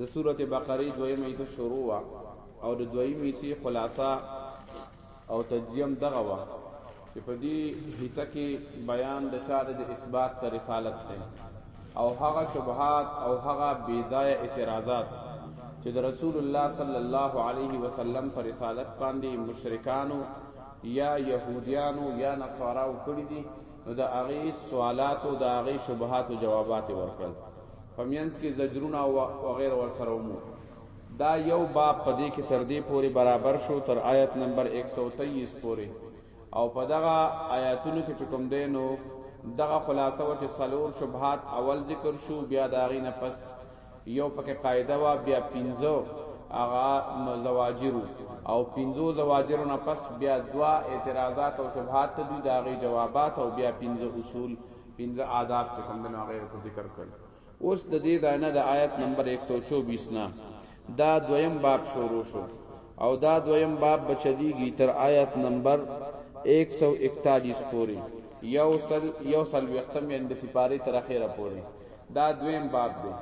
د سورته بقره دویمه حصہ شروع وا او د دویمه حصے خلاصہ او تجزیم دغه وا چې په دې حصہ کې بیان د چا د اثبات تر رسالت ته او هغه شبهات او هغه بیدای اعتراضات چې د رسول الله صلی الله علیه وسلم پر رسالت باندې مشرکانو یا يهوديانو یا نصاراو کړی دي نو د هغه سوالات او د هغه شبهات او جوابات ورکړل پمینس کې زجرونه او وغیرہ ور سره ومو دا یو باب پدې کې تر دې پوري برابر شو تر آیت نمبر 123 پوري او په دغه آیاتونو کې چې کوم دی نو دغه خلاصه و چې سلور شبهات اول ذکر شو بیا دا غینه پس یو پکې قاعده وا بیا پینځو اغا زواجر او پینځو زواجر نه پس بیا دوا اعتراضات او شبهات ته دوی دا غي جوابات او بیا پینځو اصول پنځه آداب چې کوم نه هغه ته ذکر کړ اوس د دې داینه د آیت نمبر 124 نه دا دویم باب شروع شو او دا دویم باب بچلیږي تر آیت نمبر 141 پورې یو سل یو سل وختم یې د سپاره تر اخره پورې دا دویم باب دی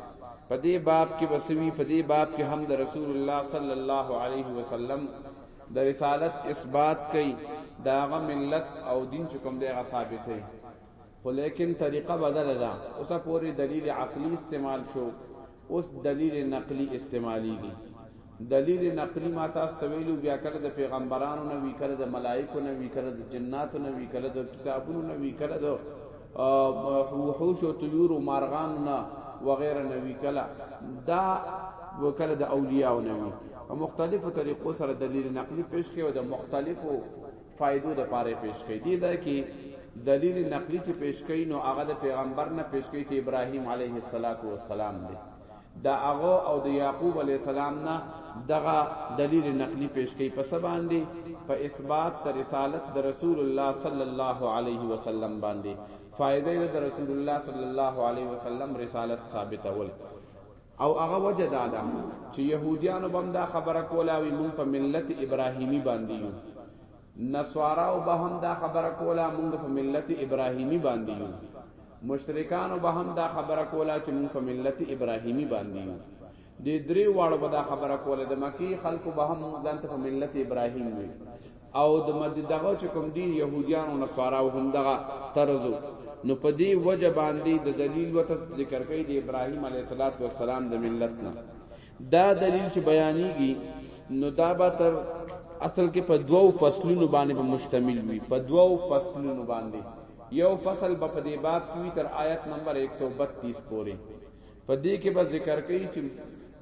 په دې باب کې بسوي په دې باب کې هم د رسول الله صلی الله علیه وسلم د رسالت اثبات کوي دا غ ملت او دین چې کوم دی غ ثابتې خو لیکن طریقه بدله ده اوس پورې دلیل عقلی استعمال شو اوس دلیل نقلی استعمالیږي دلیل نقلی ما تاسو ته ویلو بیا کله د پیغمبرانو نه وی کله د ملائکو نه وی کله د جناتو نه وی کله د کتابونو نه وی کله د وحوش او طيور او مارغان نه وغيرها نوي کلا دا وکړه د اولیاء او نوي په مختلفو طریقو سره دلیل نقلی پیش کړي او د مختلفو فائدو د پاره پیش کړي دی دا کې دلیل نقلی چې پیش کړي نو هغه د پیغمبر نه پیش کړي چې ابراهیم علیه السلام دی دا هغه او د یعقوب علی السلام نه دغه دلیل نقلی پیش کړي په سبان دی په اثبات تر رسالت د رسول الله صلی الله علیه وسلم باندې فائدې د رسول الله صلی الله علیه وسلم رسالت ثابت اول او هغه وجه دا ده چې يهوديانو بم دا خبره کوله وي مونږ په ملت ابراهيمي باندې یو نصاراو به هم دا خبره کوله مونږ په ملت ابراهیمی باندې یو مشرکانو به هم دا خبره کوله چې مونږ په ملت ابراهیمی باندې یو د درې واړو به دا خبره کوله د مکی خلکو به هم ځان ته په ملت ابراهیم وي او د مد دغه چې کوم دین يهوديان او نصاراو هم دغه طرزو نو په دې وجه باندې د دلیل وت ذکر کوي د ابراهیم علیه السلام د ملت نه دا دلیل چې بیانېږي نو دا به تر اصل کې په دوو فصلونو باندې به مشتمل وي په دوو فصلونو باندې یو فصل به په دې باب کې تر آیت نمبر 132 پورې په دې کې به ذکر کوي چې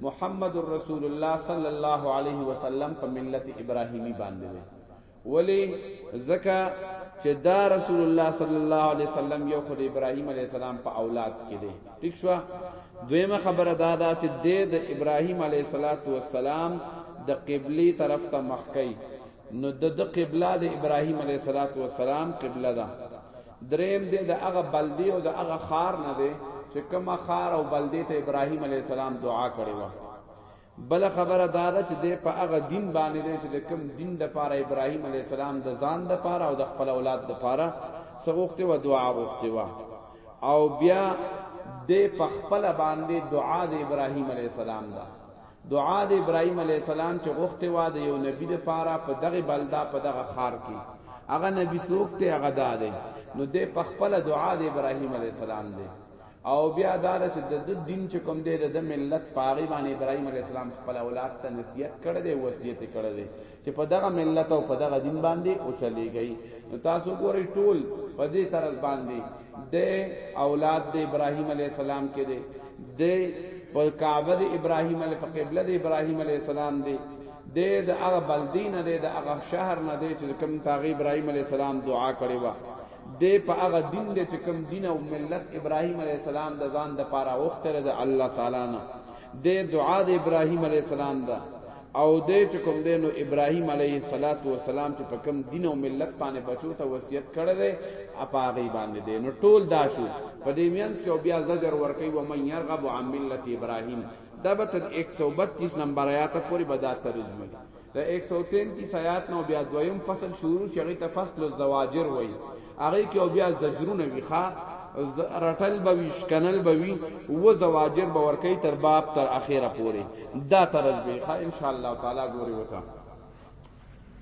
محمد رسول الله صلی الله علیه وسلم په ملت ابراهیمی باندې ولی زکه چې دا رسول الله صلی الله علیه وسلم یو خدای ابراهیم علیه السلام په اولاد کې دی ٹھیک شو دویمه خبره دا ده چې د ابراهیم علیه السلام د قبلی طرف ته مخکی نو د قبله د ابراهیم علیه السلام قبله ده دریم دې د هغه بلدی او د هغه خار نه دی چې کومه خار او بلدی ته ابراهیم علیه السلام دعا کړې و بل خبره دا ده چې د په هغه دین باندې دی چې د کوم دین د پاره ابراهیم علی السلام د ځان د پاره او د خپل اولاد د پاره سغوخته و دعا غوښته و او بیا د په خپل باندې دعا د ابراهیم علی السلام دا دعا د ابراهیم علی السلام چې غوښته و د یو نبی د پاره په دغه بلدا په دغه خار کې هغه نبی سوکته هغه داده نو د په خپل دعا د ابراهیم علی السلام دی او بیا دا چې د دین چې کوم دی د ملت پاغي باندې ابراهيم عليه السلام خپل اولاد ته نصیحت کړی دی وصیت کړی دی چې په دغه ملت او په دغه دین باندې او چلیږي نو تاسو ګورئ ټول په دې طرز باندې د اولاد د ابراهيم عليه السلام کې دی د په کعبه د ابراهيم عليه په قبله د ابراهيم عليه السلام دی د د هغه بلدین نه د هغه شهر نه دی چې کوم تاغي ابراهيم عليه السلام دعا کړې و دی په هغه دین دی چې کوم دین او ملت ابراهیم علیه السلام د ځان د پاره غوښتل د الله تعالی نه د دعا د ابراهیم علیه السلام ده او د چې کوم دی نو ابراهیم علیه السلام چې په کوم دین او ملت باندې بچو ته وصیت کړی دی اپاغي باندې دی نو ټول دا شو په دې مینس کې او بیا زجر ورکوي و من يرغب عن ملت ابراهیم دا به تر 132 نمبر آیات پورې به دا ترجمه د 133 آیات نو بیا دویم فصل شروع شغی ته فصل الزواجر وای هغه کې او بیا زجرونه وی ښا رټل به وی شکنل به وی و زواجر به ورکی تر باب تر اخیره پوری دا طرز به ښا ان شاء الله تعالی ګوري وتا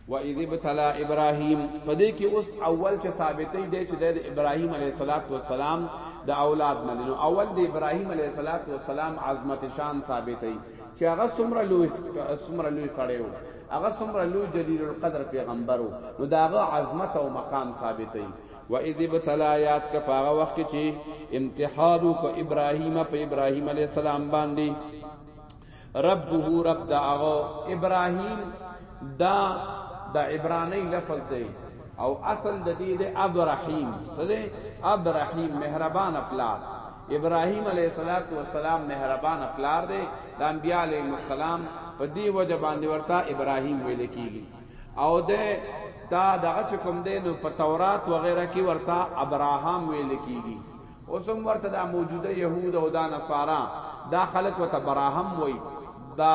و اذ ابتلا ابراهیم پدې کې اوس اول چې ثابتې دی چې د ابراهیم علیه السلام د اولاد نه نو اول د ابراهیم علیه السلام عظمت شان ثابتې چې هغه څومره لوی څومره لوی سړی وو هغه څومره لوی جلیل القدر پیغمبر وو نو دا هغه عظمت او مقام ثابتې و اذ ابتلا یاد کا پاغه وخت چې امتحان کو ابراهیم په ابراهیم علی السلام باندې ربه رب دعو ابراهیم دا د عبرانی لفظ دی او اصل د دې د ابراهیم سره ابراهیم مهربان پلار ابراهیم علیه الصلاة والسلام مهربانه پلار دی د انبیا علیهم السلام په دی وجه باندې ورته ابراهیم ویل کیږي او ده دا دغه چې کوم دی نو په تورات وغیرہ کې ورته ابراهام ویل کیږي اوس هم ورته دا موجوده يهود او دا نصارا دا خلق وته براهم وای دا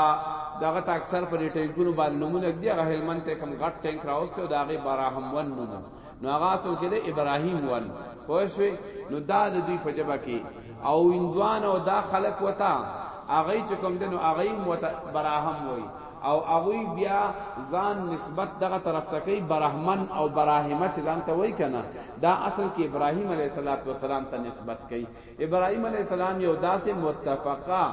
دغه ته اکثر په ټینکونو باندې نمونه دی هغه هلمند ته کم غټ ټینک راوسته دا غي براهم ون نمونه نو هغه اصل کې د ابراهیم ون پوه شوې نو دا د دوی په جبه کې او اندوان او دا خلق وتا هغه چې کوم دنو هغه وتا براهم وای او هغه بیا ځان نسبت دغه طرف ته کوي برحمن او براهمه چې ځان ته وای کنه دا اصل کې ابراهیم علیه السلام ته نسبت کوي ابراهيم عليه السلام یو داسې متفقه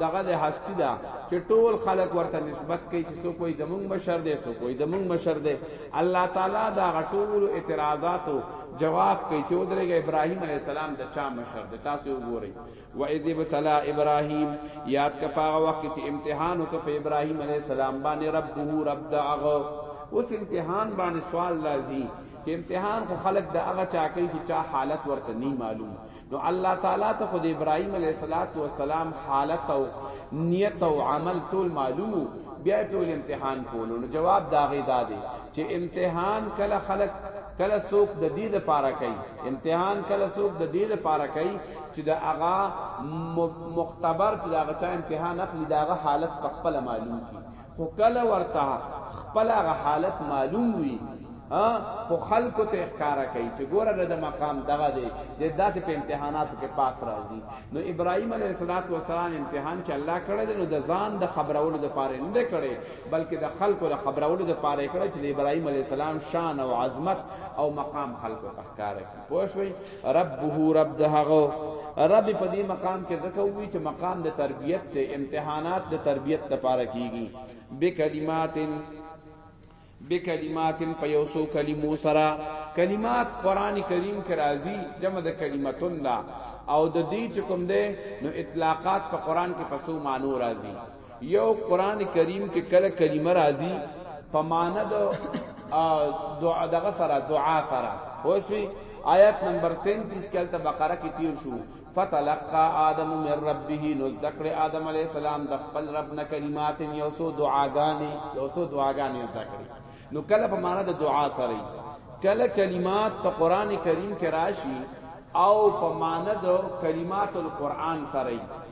دغه د هستی دا چې ټول خلق ورته نسبت کوي چې سو کوئی د مونږ مشر دی سو کوئی د مونږ مشر دی الله تعالی دا غټول اعتراضاتو جواب کوي چې ودرېږي ابراهيم عليه السلام د چا مشر دی تاسو وګورئ و اذ ابتلا ابراهيم یاد کا پاغه وخت چې امتحان وکړ په ابراهيم عليه السلام باندې ربه رب دعغه اوس امتحان باندې سوال لازم چې امتحان خو خلق د هغه چا کوي چې چا حالت ورته نه معلوم نو الله تعالی ته خو د ابراهیم علیه السلام حالت او نیت او عمل ټول معلومو بیا په ول امتحان کولو نو جواب داغه دادې چې امتحان کله خلق کله سوق د دې د پاره کوي امتحان کله سوق د دې د پاره کوي چې د اغا مختبر چې دا غچا امتحان اخلي داغه حالت په خپل معلوم کی خو کله ورته خپل هغه حالت معلوم وي خو خلکو ته ښکارا کوي چې ګوره د د مقام دغه دی د داسې په امتحاناتو کې پاس راځي نو ابراهيم عليه الصلاه والسلام امتحان چې الله کړی دی نو د ځان د خبرولو د پاره نه کړي بلکې د خلکو د خبرولو د پاره کړي چې د ابراهيم عليه السلام شان او عظمت او مقام خلکو ته ښکارا کوي پوه شوي ربه رب د هغه رب په دې مقام کې ځکه وی چې مقام د تربیت ته امتحانات د تربیت لپاره کیږي بکلمات بکلمات په یو سو کلمو سره کلمات قران کریم کې راځي جمع د کلمتون دا او د دې چې کوم ده نو اطلاقات په قران کې پسو مانو راځي یو قران کریم کې کله کلمه راځي په معنی د دعا دغه سره دعا سره وشي آیت نمبر 37 کې البته بقره کې تیر شو فتلقى آدم من ربه نذكر آدم علیہ السلام د خپل رب نه کلمات یو سو دعاګانی یو سو دعاګانی ذکر نو کله په معنا د دعا سره کله کلمات په قران کریم کې راشي او په معنا د کلمات القرآن سره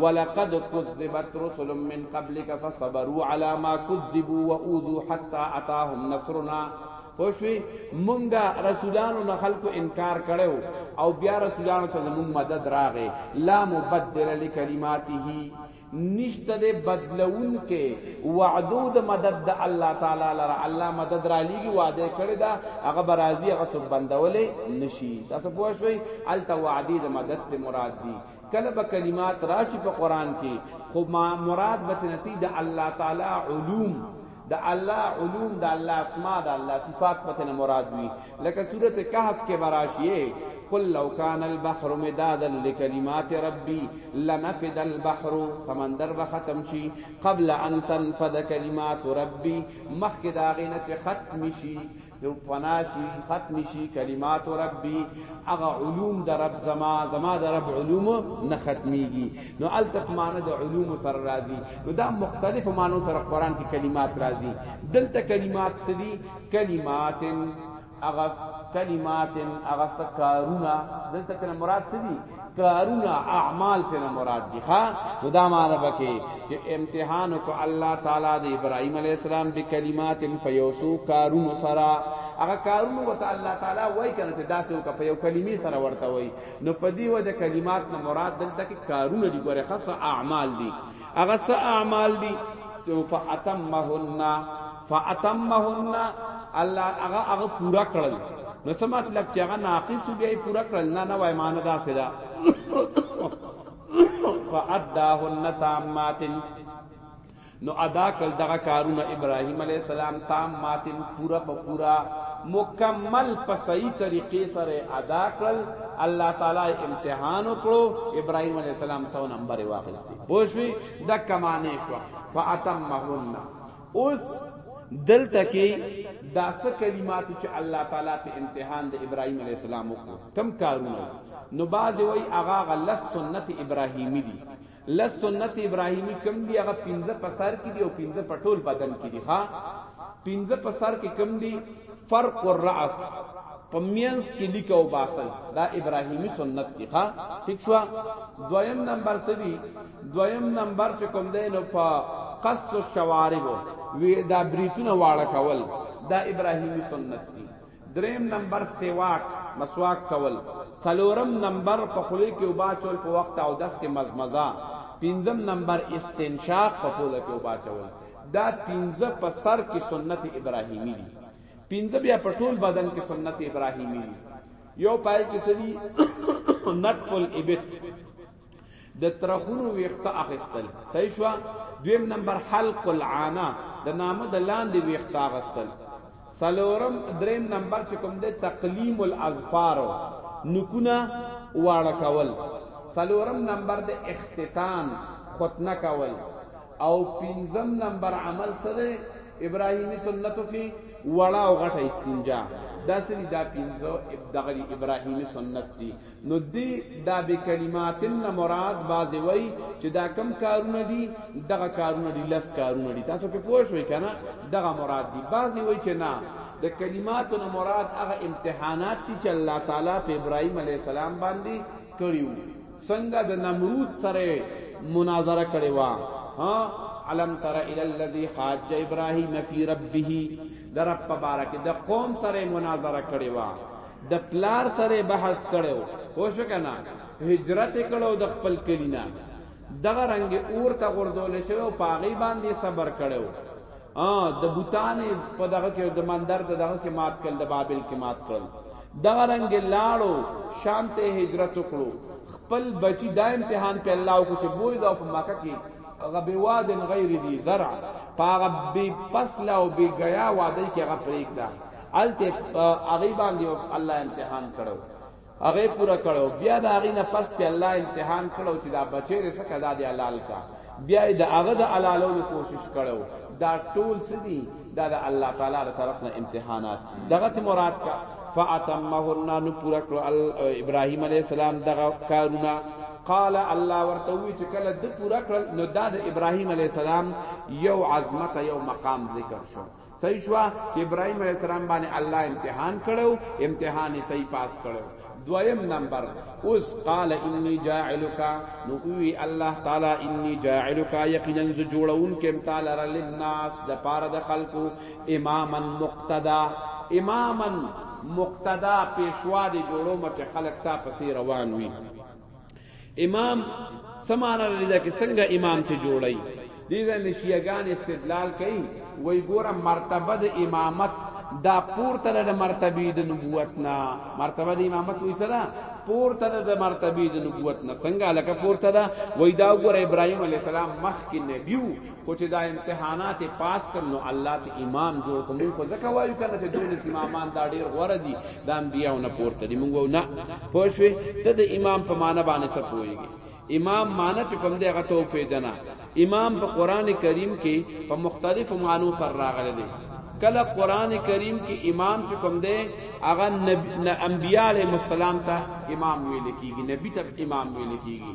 ولقد كذبت رسل من قبلك فصبروا على ما كذبوا واوذوا حتى اتاهم نصرنا پوښوي مونږه رسولانو نه خلکو انکار کړو او بیا رسولانو ته زموږ مدد راغې لا مبدل لکلماته نشته د بدلون کې وعدو د مدد د الله تعالی لره الله مدد را لېږي وعده کړی دا هغه برازي هغه سب بندولې نشي تاسو پوه شئ الته وعده د مدد ته مراد دي کله به کلمات راشي په قران کې خو ما مراد به نسی د الله تعالی علوم د الله علوم د الله اسماء د الله صفات پته نه مراد وي لکه سوره کهف کې براشي قل لو كان البحر مدادا لكلمات ربي لنفد البحر سمندر به ختم شي قبل ان تنفد كلمات ربي مخک داغینه چې ختم شي یو پناشی ختم شي کلمات ربي هغه علوم د رب زما زما د رب علوم نه ختميږي نو التف معنی د علوم سره راځي نو دا مختلف معنی سره قران کې کلمات راځي دلته کلمات سدي کلمات اغه کلمات اغه سکارونه دلته کنه مراد سدي کارونه اعمال ته مراد دي ښا نو دا معنی بکې چې امتحان کو الله تعالی د ابراهيم عليه السلام د کلمات په یوسو کارونو سره هغه کارونو وته الله تعالی وای کنه چې داسې وک په یو کلمې سره ورته وای نو په دې وجه کلمات نه مراد دلته کې کارونه دي ګوره خاصه اعمال دي هغه څه اعمال دي چې فاتمهن فاتمهن الله هغه هغه پورا کړل نو څه مطلب چې هغه ناقص بیا پورا کړل نه نه وای مان دا سدا فاداهن تامات نو ادا کل دغه کارونه ابراهیم علی السلام تامات پورا په پورا مکمل په صحیح طریقې سره ادا کړل الله تعالی امتحان وکړو ابراهیم علی السلام سو نمبر واخیست پوښوي د کمانې شو فاتمهن اوس دلته کې دا څه کلمات چې الله تعالی په امتحان د ابراهیم علی السلام وکړو کم کارونه نو بعد وی اغا غلس سنت ابراهیمی دی لس سنت ابراهیمی کم دی هغه 15 پسار کې دی او 15 پټول بدن کې دی ها 15 پسار کې کم دی فرق الراس په مینس کې لیکه او باسل دا ابراهیمی سنت دی ښا ٹھیک شو دویم نمبر سدی دویم نمبر چې کوم دی نو په قص الشوارب وی دا بریتونه واړه کول دا ابراهیمی سنت دی دریم نمبر سواک مسواک کول سلورم نمبر په خلی کې او باچول په وخت او دست مزمزه پنځم نمبر استنشاق په خلی کې او باچول دا پنځه په سر کې سنت ابراهیمی دي پنځه بیا په ټول بدن کې سنت ابراهیمی دي یو پای کې سړي نطف الابت د ترخونو ویخته اخستل صحیح شو دویم نمبر حلق العانه د نامه د لاندې ویخته اخستل سلورم دریم نمبر چې کوم د تقلیم الاظفار نکونه واړه کول سلورم نمبر د اختتان ختنه کول او پنځم نمبر عمل څه دی ابراهیمی سنتو کې وړا او غټه استنجا دا سری دا پنځه دغه ابراهیمی سنت دي نو دی دا به کلمات نه مراد باز وی چې دا کم کارونه دي دغه کارونه دي لس کارونه دي تاسو په پوه شوي کنه دغه مراد دي باز وی چې نه د کلماتو نه مراد هغه امتحانات دي چې الله تعالی په ابراهيم عليه السلام باندې کړیو څنګه د نمرود سره مناظره کړي وا ها علم تر الى الذي حاج ابراهيم في ربه د رب مبارک د قوم سره مناظره کړي وا د پلار سره بحث کړو خو شو کنه هجرت کړو د خپل کلینا دغه رنگ اور ته غردول شو پاغي باندې صبر کړو ا د بوتان په دغه کې د مندر د دغه کې مات کړل د بابل کې مات کړل دغه رنگ لاړو شانته هجرت وکړو خپل بچی دا امتحان په الله کو چې بوی دا په مکه کې هغه به وادن غیر دی زرع هغه به فصل او به غیا وادي کې هغه پریک دا الته هغه باندې الله امتحان کړو هغه پورا کړو بیا دا هغه نه پس په الله امتحان کړو چې دا بچی رسه کدا دی حلال کا بیا دا هغه د حلالولو کوشش کړو دا ټول سدي دا د الله تعالی تر طرف نه امتحانات دغه مراد کا فاتمهن نو پورا کړو ابراهيم عليه السلام دغه کارونه قال الله ورته وی چې کله د پورا کړل نو دا د ابراهيم عليه السلام یو عظمت یو مقام ذکر شو صحیح شو چې ابراهيم عليه السلام باندې الله امتحان کړو امتحان یې صحیح پاس کړو دویم نمبر اوس قال انی جاعلک نو وی الله تعالی انی جاعلک یقینا ز جوړون کم تعالی رل الناس د پاره د خلقو اماما مقتدا اماما مقتدا پیشوا دی جوړو مچ خلق تا پسې روان وی امام سمانه لري دا کې څنګه امام ته جوړي دې ځان شیعاګان استدلال کوي وای ګوره مرتبه د امامت دا پورته د مرتبه د نبوت نه مرتبه د امامت وې سره پورته د مرتبه د نبوت نه څنګه لکه پورته دا وای دا ګوره ابراهيم عليه السلام مخ کې نبيو خو چې دا امتحانات یې پاس کړ نو الله ته امام جوړ کړ مونږ خو ځکه وایو کنه چې دولس امامان دا ډیر غوره دي د انبیاو نه پورته دي مونږ وایو نه پوه شوې ته د امام په معنی باندې څه پوهېږې امام معنی چې کوم دی هغه ته وپېژنه امام په قرآن کریم کې په مختلفو معنو سره راغلی دی کله قرآن کریم کې امام چې کوم دی هغه انبیاء علیهم السلام ته امام ویل کېږي نبی ته امام ویل کېږي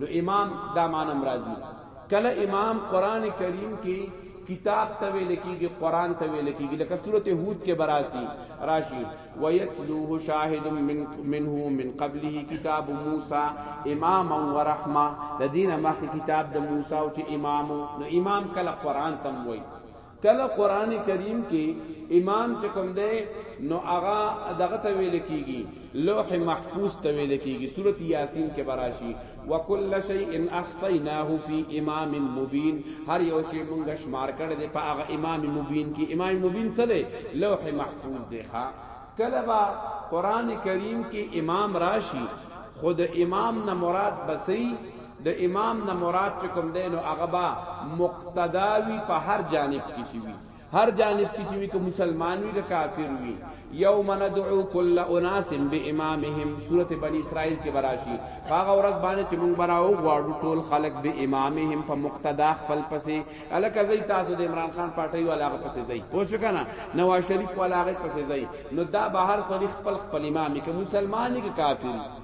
نو امام دا معنی هم راځي کله امام قران کریم کې کتاب ته ویل کیږي قران ته ویل کیږي لکه سورته هود کې براسي راشي ويتلوه شاهد من منه من قبله کتاب موسی اماما ورحمه د دینه مخکې کتاب د موسی او چې امام نو امام کله قران تم وایي کله قران کریم کې امام چې کوم دی نو هغه دغه ته ویل کیږي لوح محفوظ ته ویل کیږي سورۃ یاسین کې براشي وکل شیء احصیناه فی امام مبین هر یو شی مونږ شمار کړ دی په هغه امام مبین کې امام مبین څه دی لوح محفوظ دی ښا کله با قران کریم کې امام راشي خود امام نه مراد بسی د امام نه مراد چې کوم دی نو هغه با مقتدا وي په هر جانب کې شي وي هر جانب کې چې وي که مسلمان وي که کافر وي یوم ندعو کل اناس بامامهم سوره بنی اسرائیل کې براشي هغه ورځ باندې چې موږ براو غواړو ټول خلق بامامهم په مقتدا خپل پسې الکه زي تاسو د عمران خان پارټي والا هغه پسې زي پوه شو کنه نواز شریف والا هغه پسې زي نو دا بهر سړي خپل خپل امام کې مسلمان کې کافر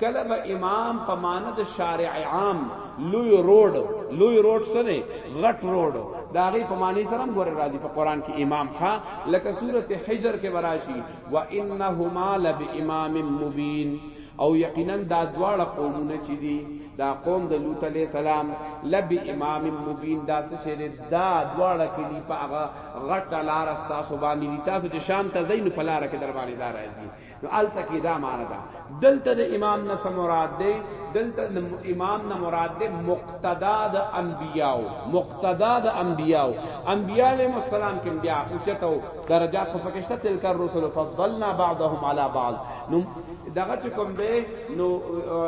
کله به امام په معنی د شارع عام لوی روډ لوی روډ څه دی غټ روډ دا غي په معنی سره هم ګوره راځي په قران کې امام ها لکه سورته حجر کې وراشي وانهما لب امام مبین او یقینا دا دواړه قومونه چې دي دا قوم د لوط علی السلام لب امام مبین دا څه شه دا دواړه کلی په هغه غټ لار تاسو باندې تاسو چې شام ته زین په لار کې در باندې دار راځي نو الته کې دا معنی ده دلته د امام نه مراد ده دلته د امام نه مراد ده مقتدا د انبیاو مقتدا د انبیاو انبیاء علیهم السلام کې بیا اوچتو درجات په پکشته تلک الرسل فضلنا بعضهم على بعض نو دغه کوم ده نو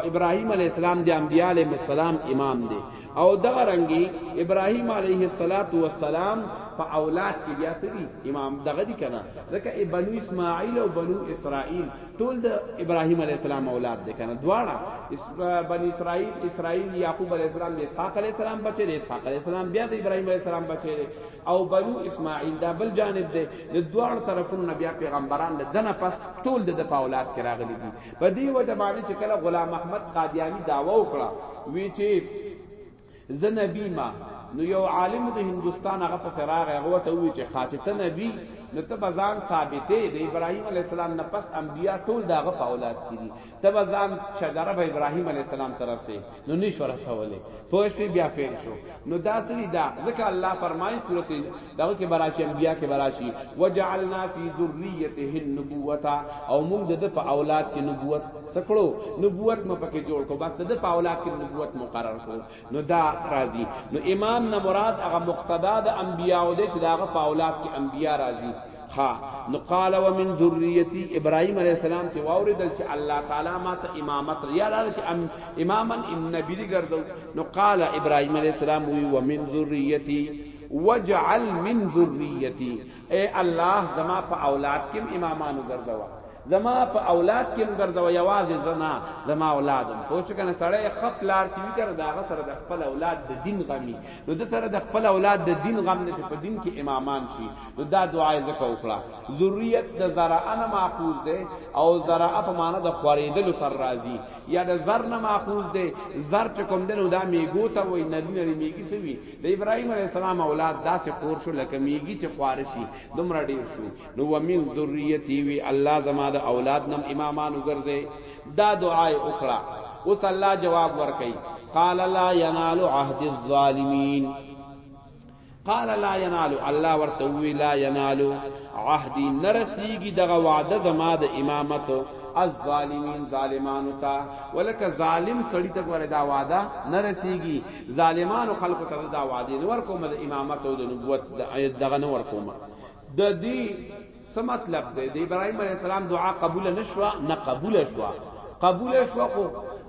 ابراهیم علیه السلام د انبیاء علیهم السلام امام ده او دغه رنګي ابراهيم عليه الصلاه والسلام په اولاد کې بیا سدي امام دغه دي کنه ځکه بنو اسماعیل او بنو اسرائیل ټول د ابراهيم عليه السلام اولاد دي کنه دواړه بنو اسرائیل اسرائیل یعقوب عليه السلام د اسحاق عليه السلام بچي د اسحاق عليه السلام بیا د ابراهيم عليه السلام بچي او بنو اسماعیل دا بل جانب دي د دواړو طرفونو بیا پیغمبران د دنه پس ټول د په اولاد کې راغلي دي په دې وجه باندې چې کله غلام محمد قادیانی داوا وکړه وی چې زه نبی ما نو یو عالم د هندستان هغه پس راغ هغه ته وی چې خاطه نبی نو ته بزان ثابتې د ابراهیم علی السلام نه پس انبیا ټول داغه په اولاد کړي ته بزان شجره به ابراهیم علی السلام تر سه نو نشو رسولې پوه شي بیا فعل شو نو دا سری دا ځکه الله فرمایي سورته دغه کې براشي انبیا کې براشي وجعلنا فی ذریته النبوت او موږ د په اولاد کې نبوت سکړو نبوت مو پکې جوړ کو بس د په اولاد کې نبوت مقرر کو نو دا راضی نو امام نه مراد هغه مقتدا د انبیا او د چې دغه په اولاد کې انبیا راضی ها نو قال ومن ذریتی ابراهیم علیہ السلام چې واوریدل چې الله تعالی ما ته امامت یا لاره چې ام اماما ان نبی دی ګرځو نو قال ابراهیم علیہ السلام وی ومن ذریتی وجعل من ذریتی اے الله زما په اولاد کې امامانو ګرځوا زما په اولاد کې ګرځوا یوازې زنا زما اولادم خو چې کنه سړی خپ لار چې وکړ دا غ سره د خپل اولاد د دین غمی نو د سره د خپل اولاد د دین غم نه په دین کې امامان شي نو دا دعای زکه وکړه ذریت د زرع نه ماخوذ ده او زرع په معنی د خوریدل سر راضی یا د زر نه ماخوذ ده زر چې کوم دنو دا میګو ته وای نه نه میګی سوی د ابراهيم عليه السلام اولاد داسې خور شو لکه میږي چې خوار شي دومره ډیر شو نو ومن ذریتی وی الله زما د اولاد نم امامان وګرځي دا دعا اخرى اوس الله جواب ورکي قال لا ينال عهد الظالمين قال لا ينال الله ورته وی لا ينال عهدي نرسیږي دغه وعده زما د امامت الظالمین ظالمانو ته ولکه ظالم سړی ته وردا وعده نرسیږي ظالمانو خلق ته دا وعده نه ورکوم د امامت او د نبوت دغه نه ورکوم د دې څه مطلب دی د ابراهيم عليه السلام دعا قبول نشوه نه قبول شوه قبول شوه خو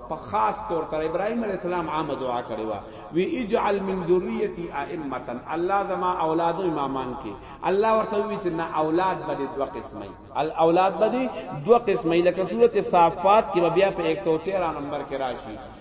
په خاص طور سره ابراهيم عليه السلام عام دعا کړې و وی اجعل من ذريتي ائمه الله زما اولاد امامان کې الله ورته وی چې نه اولاد بده دوه قسمه الاولاد بده دوه قسمه لکه سوره صافات کې بیا په 113 نمبر کې راشي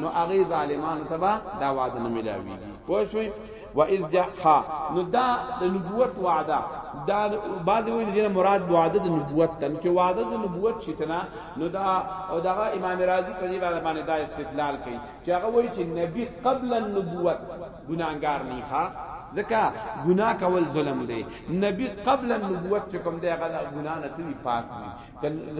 نو هغه ظالمانو ته به دا وعده نه ملاویږي پوه شوي و اذ جاء خا نو دا د نبوت وعده دا بعد وی دینه مراد وعده د نبوت تن چې وعده د نبوت شتنا نو دا او دا امام رازی په دې باندې دا استدلال کوي چې هغه وایي چې نبی قبل النبوت ګناګار نه ښا ځکه ګناه کول ظلم دی نبی قبل النبوت چې کوم دی هغه ګناه نه سوي پاک وي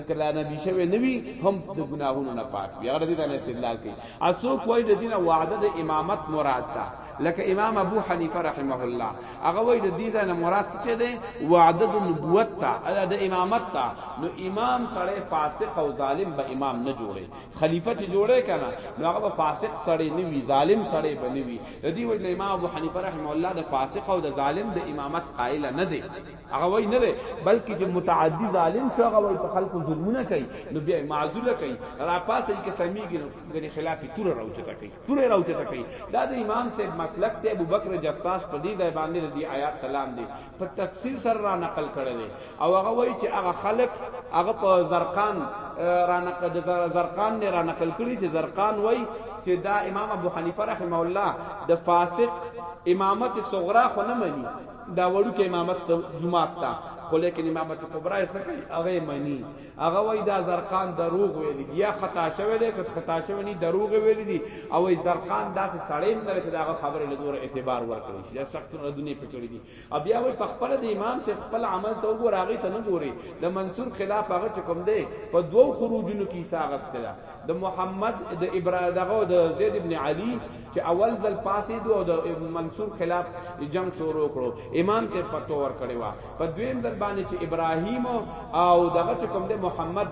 کله نبی شوی نوی هم د ګناهونو نه پاک وي هغه دې نه استدلال کوي اسو کوی د دینه وعده د امامت مراد ده لکه امام ابو حنیفه رحمه الله هغه وای د دې نه مراد څه ده وعده د نبوت ته د امامت ته نو امام سره فاسق او ظالم به امام نه جوړي خلیفہ چې جوړه کنه نو هغه فاسق سړی نه وی ظالم سړی به نه وی د دې وجه امام ابو حنیفه رحم الله د فاسق او د ظالم د امامت قائل نه دی هغه وای نه دی بلکې چې متعدی ظالم شو هغه وای په خلکو ظلمونه کوي نو بیا معذور کوي را پاسه کې سميږي نو غني خلاف تور راوچته کوي تور راوچته کوي دا د امام صاحب مسلک ته ابو بکر جساس په دې ځای باندې د آیات تلان دی په تفصیل سره را نقل کړی دی او هغه وای چې هغه خلک هغه په زرقان را نقل زرقان نه را نقل کړی چې زرقان وای چې دا امام ابو حنیفه رحم الله د فاسق امامت صغرا خو نه مني دا وړوکی امامت ته جمعات ته خو لیکن امامت کبرا یې څه کوي هغه یې مني هغه وایي دا زرقان دروغ ویلي دي یا خطا شوی دی که خطا شوی نه دروغ یې ویلي دي او وایي زرقان داسې سړی هم نه دی چې د هغه خبرې له دوره اعتبار ورکړی شي دا سخت ردونه یې پرې کړي دي او بیا وایي په خپله د امام صاحب خپل عمل ته وګوره هغې ته نه ګورې د منصور خلاف هغه چې کوم دی په دوو خروجونو کې حصه اخیستې ده د محمد د ابراهیم دغه د زید ابن علی چې اول ځل پاسې دو او د منصور خلاف جنگ شروع کړو امام ته فتوا ور کړی وا په دویم ځل باندې چې ابراهیم او دغه چې کوم د محمد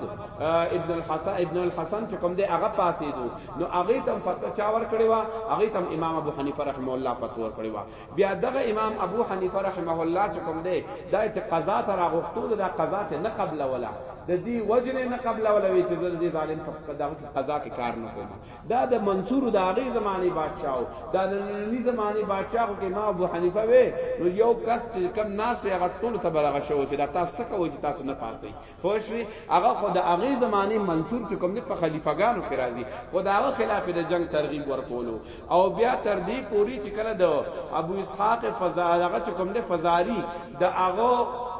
ابن الحسن ابن الحسن چې کوم د هغه پاسې دو نو هغه تم فتوا چا ور کړی وا هغه تم امام ابو حنیفه رحم الله فتوا ور کړی وا بیا دغه امام ابو حنیفه رحمه الله چې کوم دی دا چې قضا تر غوښتو دا قضا ته نه قبل ولا د دې وجنه نه قبل ولا وی چې زړه دې ظالم په دغه قضا کې کار نه کوم دا د منصور د هغه زمانه بادشاہ دا د نننی زمانه بادشاہ کې امام ابو حنیفه وی نو یو کس چې کم ناس یې غټول ته بلغه شو چې دا تاسو څه کوئ چې تاسو نه پاسئ پوښوي هغه خو د هغه زمانه منصور چې کوم نه په خلیفہ ګانو کې راځي خو دا هغه خلاف د جنگ ترغیب ورکولو او بیا تر دې پوری چې کله د ابو اسحاق فزارغه چې کوم نه فزاری د هغه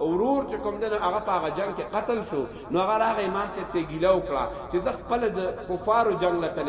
ورور چې کوم نه هغه په هغه جنگ کې قتل شو نو هغه هغه امام چې ته ګیله وکړه چې زه خپل د کفارو جنگ لته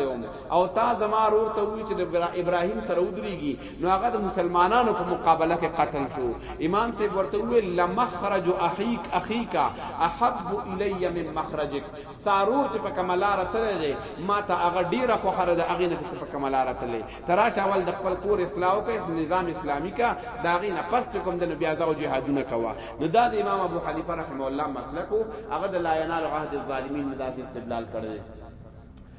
او تا زما ورور ته وی چې د ابراهیم سره ودرېږي نو هغه د مسلمانانو په مقابله کې قتل شو امام صاحب ورته وی لمخرج اخیک اخیکا احب الی من مخرجک ستارور چې په کملار تللی دی ما ته هغه ډیره خو خره د هغه نه چې په کملار تللی تراش اول د خپل کور اصلاح او نظام اسلامی کا دا غي نه پس کوم د نبی ازو جهادونه کوا نو دا د امام ابو حنیفه رحم الله مسلک هغه د لا ینال عهد الظالمین مداس استدلال کړی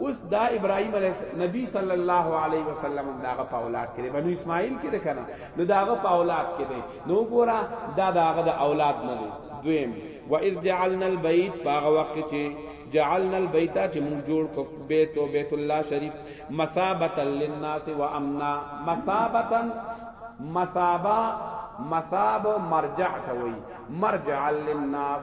اوس دا ابراهيم عليه السلام نبي صلى الله عليه وسلم داغه په اولاد کې بنو اسماعیل کې ده کنه نو داغه په اولاد کې ده نو ګورا دا داغه د اولاد نه دی دویم و اذ جعلنا البيت باغه وخت چې جعلنا البيت چې موږ جوړ کو بیت او بیت الله شریف مثابتا للناس وامنا مثابتا مثابا مثاب مرجع ته وي مرجعا للناس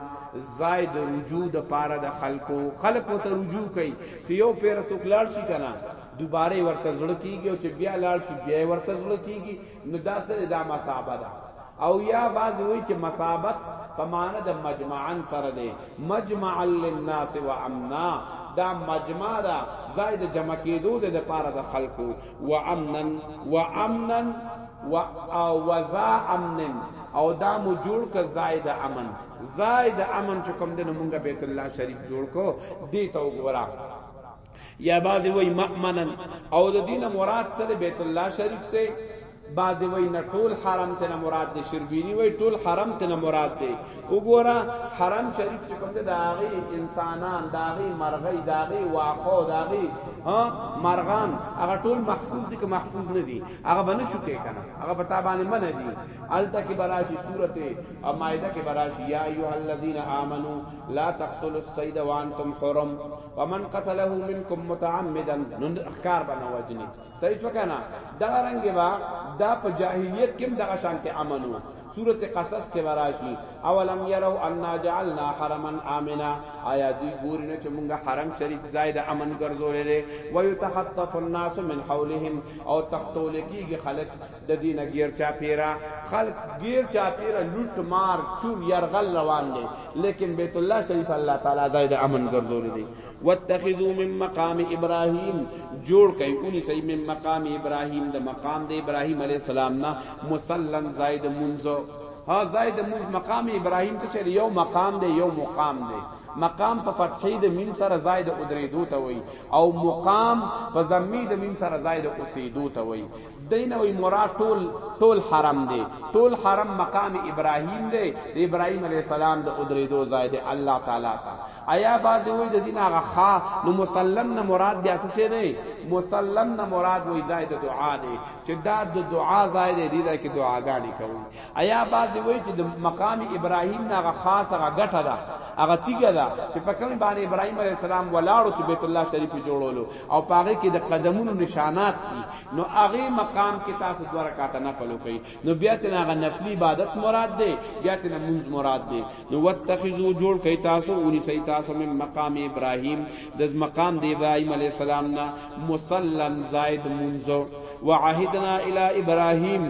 ځای د رجوع د پاره د خلکو خلک وته رجوع کوي چې یو پیر سوک لاړ شي کنه دوباره ورته زړه کیږي او چې بیا لاړ شي بیا ورته زړه کیږي نو دا سره دا مصابه ده او یا بعض وی چې مصابت په معنی د مجمعا سره دی مجمعا للناس و امنا دا مجمع دا زائد جمع کېدو د لپاره د خلکو و امنن و امنن و اوذا امنن او دا مو جوړ ک زائد امن زائد امن چې کوم دنه مونږه بیت الله شریف جوړ کو دی تو ګورا یا بعد وای مأمنن او د دینه مراد ته بیت الله شریف ته بعد وی نه ټول حرم ته مراد دی شربینی وی ټول حرم ته مراد دی وګوره حرم شریف چې کوم دا غي انسانان دا غي مرغی دا غي واخو دا غي ها مرغان هغه ټول محفوظ دي که محفوظ نه دي هغه باندې شو کې کنه هغه پتا باندې من دي الته کې براشي سورته او مائده کې براشي یا ایه الذین آمنو لا تقتلوا الصید وانتم حرم ومن قتله منکم متعمدا نن اخکار باندې وجنی صحیح شو کنه دغه رنګ با دا په جاهلیت کې دغه شانته امنو سورت قصص کې وراشي اولم يروا ان جعلنا حرما امنا آیا دی ګوري نه چې مونږه حرم شریف ځای د امن ګرځولې وي ويتخطف الناس من حولهم او تختول کېږي خلک د دې نه ګیر چاپیرا خلق ګیر چاپیرا لوټ مار چور يرغل روان دي لیکن بیت الله شریف الله تعالی زائد امن ګرځول دي واتخذوا من مقام ابراهيم جوړ کای اونی سي من مقام ابراهيم د مقام د ابراهيم عليه السلام نا مسلن زائد منزو ها زائد منز مقام ابراهيم ته چر یو مقام دی یو مقام دی مقام په فتحې د میم سره زائد ادریدو ته وای او مقام په ضمې د میم سره زائد اوسیدو ته وای دی نه وی مرا ټول ټول حرم دی ټول حرم مقام ابراهیم دی د ابراهیم علی السلام د ادریدو ځای دی الله تعالی تا ایا باز وی د دین هغه خا نو مسلن نه مراد بیا څه شی دی مسلن نه مراد وی ځای د دعا دی چې دا د دعا ځای دی دی کې دعاګانې کوي ایا بعد وی چې د مقام ابراهیم نه هغه خاص هغه ګټه ده هغه تیګه ده چې په کوم باندې ابراهیم علیه السلام ولاړو چې بیت الله شریف جوړولو او پاره کې د قدمونو نشانات دي نو هغه مقام کې تاسو دوه رکعات نفل وکړي نو بیا ته هغه نفلی عبادت مراد ده بیا ته منځ مراد ده نو واتخذو جوړ کړي تاسو اونې سي تاسو من مقام ابراهیم د مقام د ابراهیم علیه السلام نه مصلن زائد منځو وعهدنا الی ابراهیم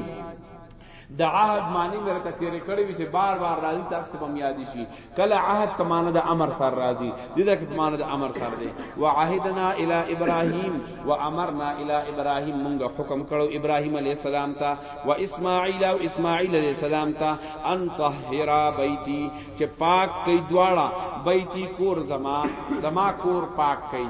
د عهد معنی مې راته تیرې کړې وي چې بار بار راځي تاسو ته هم یاد شي کله عهد په معنی د امر سره راځي د دې کې په معنی د امر سره دی وعهدنا الی ابراهیم وامرنا الی ابراهیم مونږ حکم کړو ابراهیم علیه السلام ته و اسماعیل او اسماعیل علیه السلام ته ان طهر بیتی چې پاک کړي دواړه بیتی کور زما زما کور پاک کړي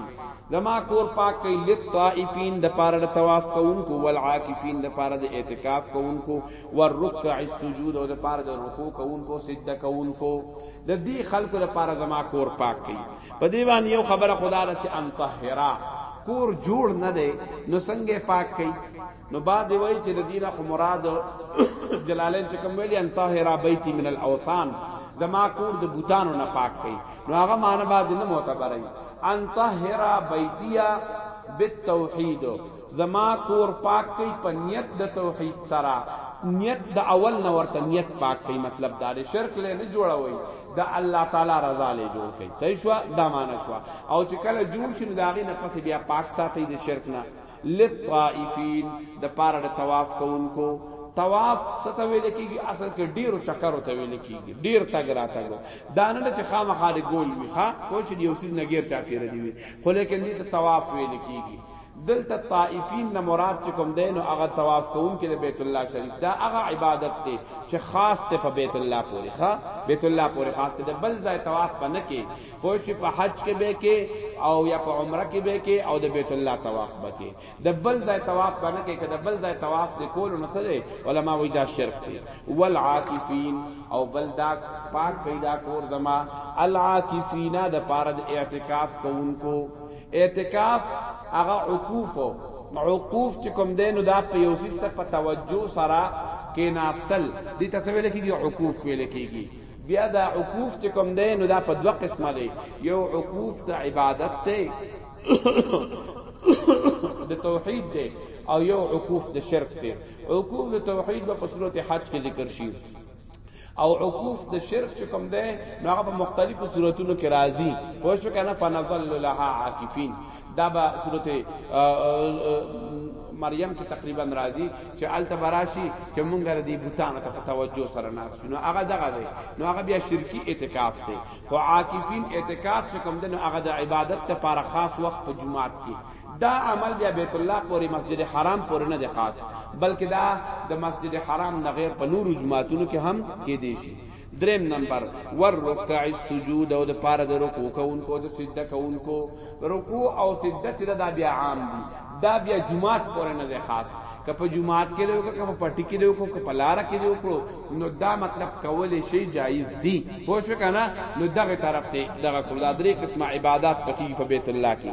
زما کور پاک کئ للطائفین د پاره د طواف کوونکو والعاکفین د پاره د اعتکاف کوونکو والرکع السجود او د پاره د رکوع کوونکو سجده کوونکو د دې خلکو د پاره زما کور پاک کئ په دې باندې یو خبره خدا ده چې ان طهرا کور جوړ نه دی نو څنګه پاک کئ نو بعد دی وای چې د دینه خو مراد جلالین چې کوم ویلی ان طاهر بیتی من الاوثان زما کور د بوتانو نه پاک کړي نو هغه معنی بعد نه معتبر ای ان طاهر بیتیا بالتوحید زما کور پاک کړي په نیت د توحید سره نیت د اول نه ورته نیت پاک کړي مطلب دا دی شرک له نه جوړوي د الله تعالی رضا له جوړ کړي صحیح شو دا معنی شو او چې کله جوړ شي نو دا غي نه پس بیا پاک ساتي د شرک نه للطائفین د پاره د طواف کوونکو طواف څه ویل کیږي اصل کې ډیرو چکرو ته ویل کیږي ډیر تګ را تګ دا نه چې خامخا د ګول وی ښا خو چې یو سیز نګیر چا پیره دی وی خو لیکن دې ته طواف ویل کیږي دلته طائفین نه مراد چې کوم دین او هغه طواف کوون کې بیت الله شریف دا هغه عبادت ته چې خاص ته په بیت الله پورې ښا بیت الله پورې خاص ته بل ځای طواف پنه کې پوه شوې په حج کې به کې او یا په عمره کې به کې او د بیت الله طواف به کې د بل ځای طواف باندې کې کده بل ځای طواف دې کول نو سره علما وای دا شرک دی والعاکفین او بل دا پاک کیدا کور زما العاکفینا د پاره د اعتکاف کوونکو اعتکاف هغه عکوف عقوف چې کوم دینو دا په یو سیسته په توجه سره کې ناستل دي تاسو ویل کېږي عقوف ویل کېږي بیا دا عکوف چې کوم دی نو دا په دوه قسمه دی یو عکوف ته عبادت دی د توحید دی او یو عکوف د شرک دی عکوف د توحید په صورت حج کې ذکر شي او عقوف د شرک چې کوم ده نو هغه په مختلفو صورتونو کې راځي پوه شو کنه فنظل لها عاکفین دا به صورت مریم کې تقریبا راځي چې الته براشي چې مونږ را دي بوتانو ته توجه سره ناس نو هغه دغه دی نو هغه بیا شرکی اعتکاف دی خو عاکفین اعتکاف څخه کوم دی نو هغه د عبادت لپاره خاص وخت په جمعات کې دا عمل بیا بیت الله پورې مسجد حرام پورې نه دی خاص بلکې دا د مسجد حرام نه غیر په نور جمعاتونو کې هم کې دی شي دریم نمبر ور رکع السجود او د پاره د رکوع کوونکو د سجده کوونکو رکوع او سجده چې دا بیا عام دي دا بیا جمعات پورې نه ده خاص که په جمعات کې دی وکړو که په پټی کې دی وکړو که په لار کې دی وکړو نو دا مطلب کول شي جایز دي پوه شو کنه نو دغه طرف ته دغه کول دا درې قسمه عبادت پکې په بیت الله کې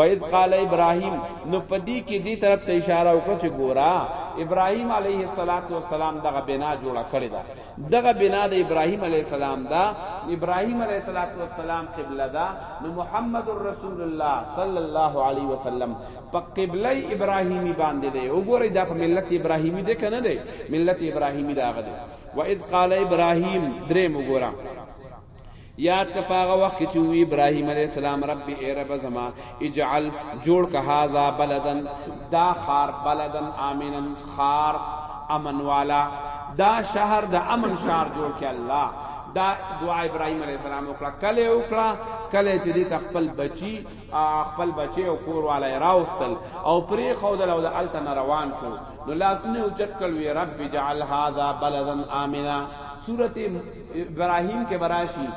وید قال ابراهیم نو پدی کې دی طرف ته اشاره وکړه چې ګورا ابراهیم علیه السلام دغه بنا جوړه کړی دا دغه بنا د ابراهیم علی السلام دا ابراهیم علی السلام قبله دا نو محمد رسول الله صلی الله علیه وسلم په قبله ابراهیمی باندې دی وګورئ دا په ملت ابراهیمی دی کنه دی ملت ابراهیمی دا غده و اذ قال ابراهیم درې مګورم یاد کا پاغه وخت کې وی ابراهیم علی السلام رب ای رب زما اجعل جوړ کا هاذا بلدن دا خار بلدن امنن خار امن والا دا شهر د امن شهر جوړ کې الله دا دعا ابراهيم عليه السلام وکړه کله وکړه کله چې دې خپل بچي خپل بچي او کور والا راوستل او پری خودل او د الته روان شو نو لاسونه اوچت کړ وی رب جعل هذا بلدا امنا سورته ابراهيم کې براشي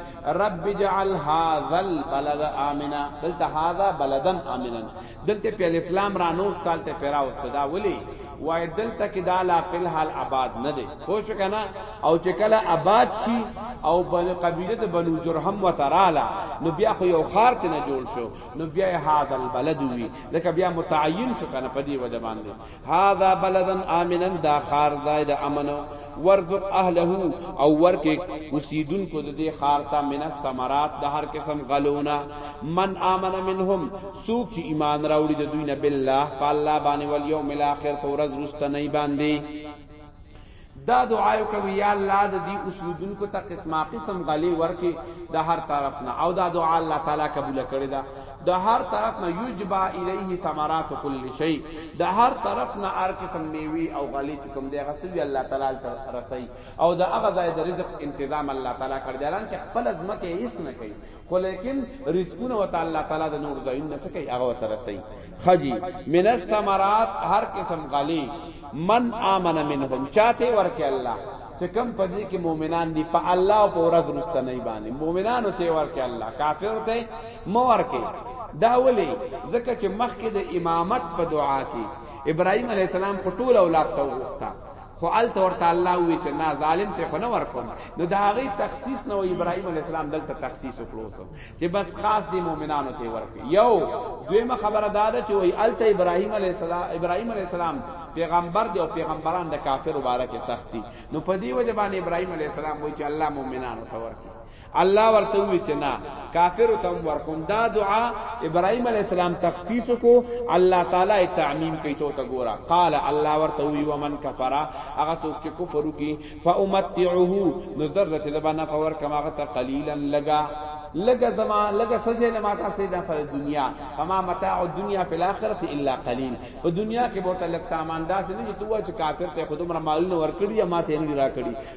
رب جعل هذا البلد امنا دلته هذا بلدن امنا دلته په الف لام را نو استالته پیرا استدا ولي وای دلته کې دا لا په حال آباد نه دي خو شو کنه او چې کله آباد شي او بل قبيله د بنو جرهم وترالا نو بیا خو یو خار ته نه جوړ شو نو بیا هاذ البلد وی لکه بیا متعین شو کنه په دې وجه باندې هذا بلدن امنن دا خار دای د امن ورزق اهله او ورکه وسیدون کو د دې خار ته من الثمرات د هر قسم غلونا من امن منهم سوق چې ایمان راوړي د دوی نه بالله په الله باندې ول یوم الاخر فورز رستنی باندې دا دعا یې کوي، یا الله د دې اوسېدونکو ته قسما قسم غلې ورکړې د هر طرف نه او دا دعا الله تعالی قبوله کړې ده د هر طرف نه یجبا الیه ثمرات کل شیء د هر طرف نه هر قسم میوې او غلې چې کوم دی غسل وی الله تعالی ته رسي او د هغه ځای د رزق تنظیم الله تعالی کړی دی الان کې خپل ځمکه هیڅ نه کوي خو لیکن رزقونه وت الله تعالی د نور ځایون نه سکی هغه وت رسي خجی من الثمرات هر قسم غلی من امن منهم چاته ورکه الله چې کم پدې کې مؤمنان دي په الله او په ورځ رسته نه باندې مؤمنانو ته ورکه الله کافر ته مو ورکه دا ولي ځکه چې مخکې د امامت په دعا کې ابراهيم عليه السلام خټول اولاد ته وغوښته خو هلته ورته الله وویل چې نه ظالم ته خو نه ورکوم نو د هغې تخصیص نه و ابراهیم علیه السلام دلته تخصیص وکړو چې بس خاص دی مؤمنانو ته ورکړي یو دویمه خبره دا ده چې وایي هلته ابراهیم علیه السلام ابراهیم علیه السلام پیغمبر دی او پیغمبران د کافر مبارک سختی نو په دې وجه باندې ابراهیم علیه السلام وایي چې الله مؤمنانو ته ورکړي الله ورته وی چې نه کافر ته ورکوم دا دعا ابراهيم عليه السلام تخصیص کو الله تعالی تعمیم کوي تو ته ګورا قال الله ورته وی ومن کفر هغه څوک چې کفر وکي فامتعه نذرت لبنا فور کما غت قليلا لگا لگا زما لگا سجه لما تاسو د فر دنیا فما متاع الدنيا في الاخره الا قليل په دنیا کې بہت لک سامان داس نه چې تو چې کافر ته خودم رمال نور کړی ما ته نه را کړی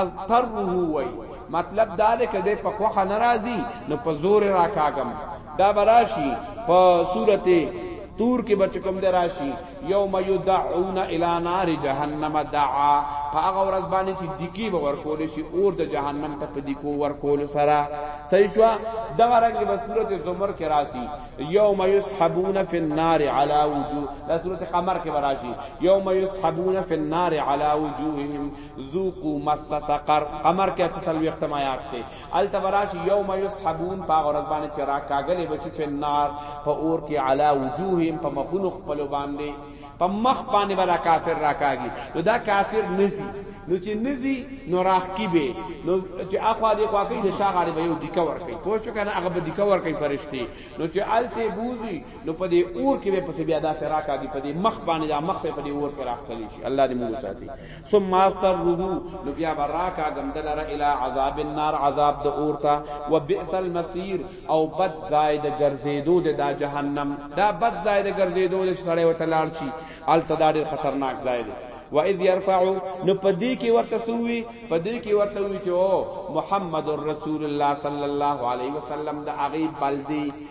اضطره وای مطلب دا ده کده په خوخه ناراضي نو په زور راکاګم دا براشي په سورته تور کې بچ کوم د راشي یوم یدعون الی نار جهنم دعا هغه ورځ باندې چې دکی به ورکول شي اور د جهنم ته په دکو ورکول سره صحیح شو دا رنګ به صورت زمر کې راشي یوم یسحبون فی النار علی وجوه دا صورت قمر کې راشي یوم یسحبون فی النار علی وجوههم ذوقو مس سقر قمر کې اتسلوختم آیات ته التبراش یوم یسحبون پاغ ورځ باندې چې راکاګلې بچی په نار په اور کې علا وجوههم په مخونو خپل باندې په مخ باندې ولا کافر راکاږي نو دا کافر نزي نو چې نزي نو راخکی به نو چې اخوا دې خوا کې د شاغړې به یو دیکا ور کوي پوه شو کنه هغه به دیکا ور کوي فرشتي نو چې الته بوزي نو په دې اور کې به پس بیا دا فراکاږي په دې مخ باندې دا مخ په دې اور کې راخلی شي الله دې موږ ساتي ثم اضطره نو بیا به راکاږم د لره الی عذاب النار عذاب د اور ته وبئس المصیر او بد ځای د ګرځېدو د دا جهنم دا بد ځای د ګرځېدو د سړی وته لاړ شي هلته دا ډېر خطرناک ځای دی و اذ يرفع نو پدې کې ورته سووي پدې کې ورته وی چې او محمد رسول الله صلی الله علیه وسلم د هغه بلدی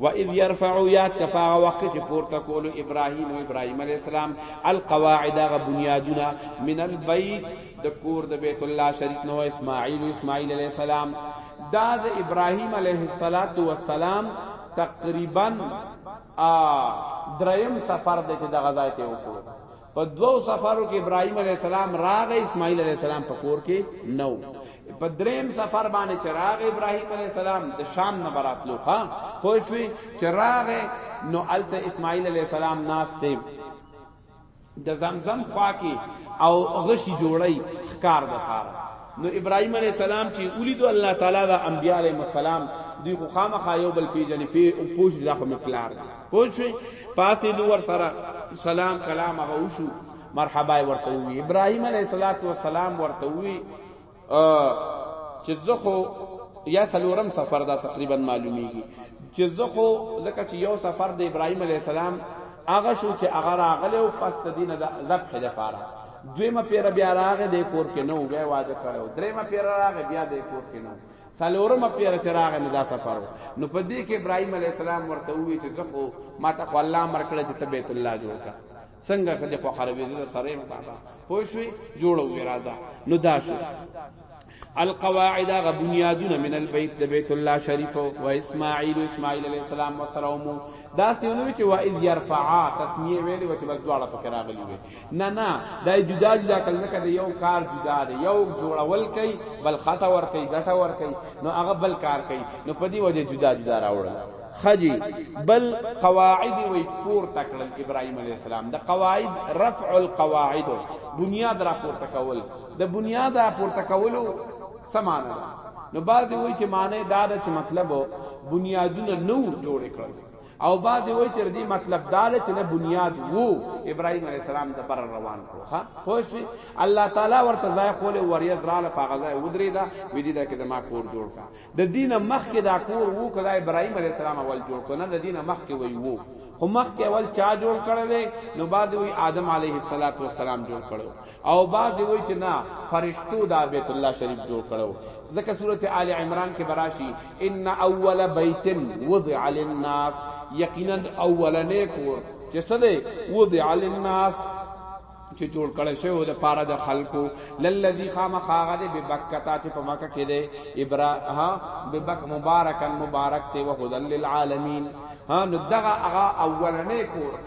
و اذ يرفع یاد کفا وخت چې پورته کول ابراهيم ابراهيم عليه السلام القواعد غ بنیادونه من البيت د کور د بیت الله شریف نو اسماعیل اسماعیل عليه السلام دا د ابراهيم عليه السلام تقریبا دریم سفر د چې د غزا ته وکړو په دوو سفرو کې ابراهيم عليه السلام راغی اسماعیل عليه السلام په کور کې نو په دریم سفر باندې چراغ ابراهيم عليه السلام د شام نه براتلو ها پوه شو چراغ نو الته اسماعیل عليه السلام ناس ته د زمزم خوا کې او غشي جوړی ښکار د پاره نو ابراهيم عليه السلام چې ولید الله تعالی د انبياله السلام دوی خو خامخا یو بل پیجن پی او پوښ ځخه مکلار دی پوښوي پاسې دو ور سره سلام کلام هغه وشو مرحبا ورته وی ابراهيم عليه السلام ورته وی چې زه خو یا سلورم سفر دا تقریبا معلومیږي چې زه خو ځکه چې یو سفر د ابراهيم عليه السلام هغه شو چې هغه راغله او پس د دینه د ذبح لپاره دویمه پیر بیا راغې د کور کې نو بیا واده کړو دریمه پیر راغې بیا د کور کې نو څلورمه پیره چې راغی نو دا سفر نو په دې کې ابراهیم علی السلام ورته وی چې زه خو ما ته خو الله امر کړی چې ته بیت الله جوړ کړه څنګه چې په خرابې زړه سره بابا پوه شوې جوړو اراده نو دا شو القواعد غ بنیادونه من البيت د بیت الله شریف او اسماعیل اسماعیل علیہ السلام والسلام دا سیونو چې وا اذ يرفعا تسمیه ویلې و چې بس دواړه پکې راغلي وي نه نه دا جدا جدا کله ځکه د یو کار جدا دی یو جوړول کوي بل خطا ور کوي ګټه ور کوي نو هغه بل کار کوي نو په دې وجه جدا جدا راوړل خجی بل قواعد وی پور تکړل ابراهيم عليه السلام د قواعد رفع القواعد بنیاد را پور تکول د بنیاد را پور تکولو سمانه نو بعد وی چې معنی دا د مطلب بنیادونه نو جوړ کړل او بعد وای چې دې مطلب دار چې نه بنیاد وو ابراهيم عليه السلام د پر روان کړو ها خوش الله تعالی ورته ځای خول وریا زراله په غزا ودرې دا ودی دا کې د ما کور جوړ کا د دینه مخ کې دا کور وو کله ابراهيم عليه السلام اول جوړ کو نه د دینه مخ کې وی وو خو مخ کې اول چا جوړ کړل نو بعد وی آدم عليه السلام جوړ کړو او بعضی وای چه نه فرشتو دا بیت الله شریف جوړ کړو ځکه سورت آل عمران کې براشي ان اول بیت وضع للناس یقینا اولنې کور چې څه دی وضع للناس چې جوړ کړی شوی و د پاره د خلکو للذي خامخاغه دی ببکتا چې په مکه کې دی ابرا ها ببک مبارکن مبارک ته وهدل للعالمین ها نو دغه هغه اولنې کور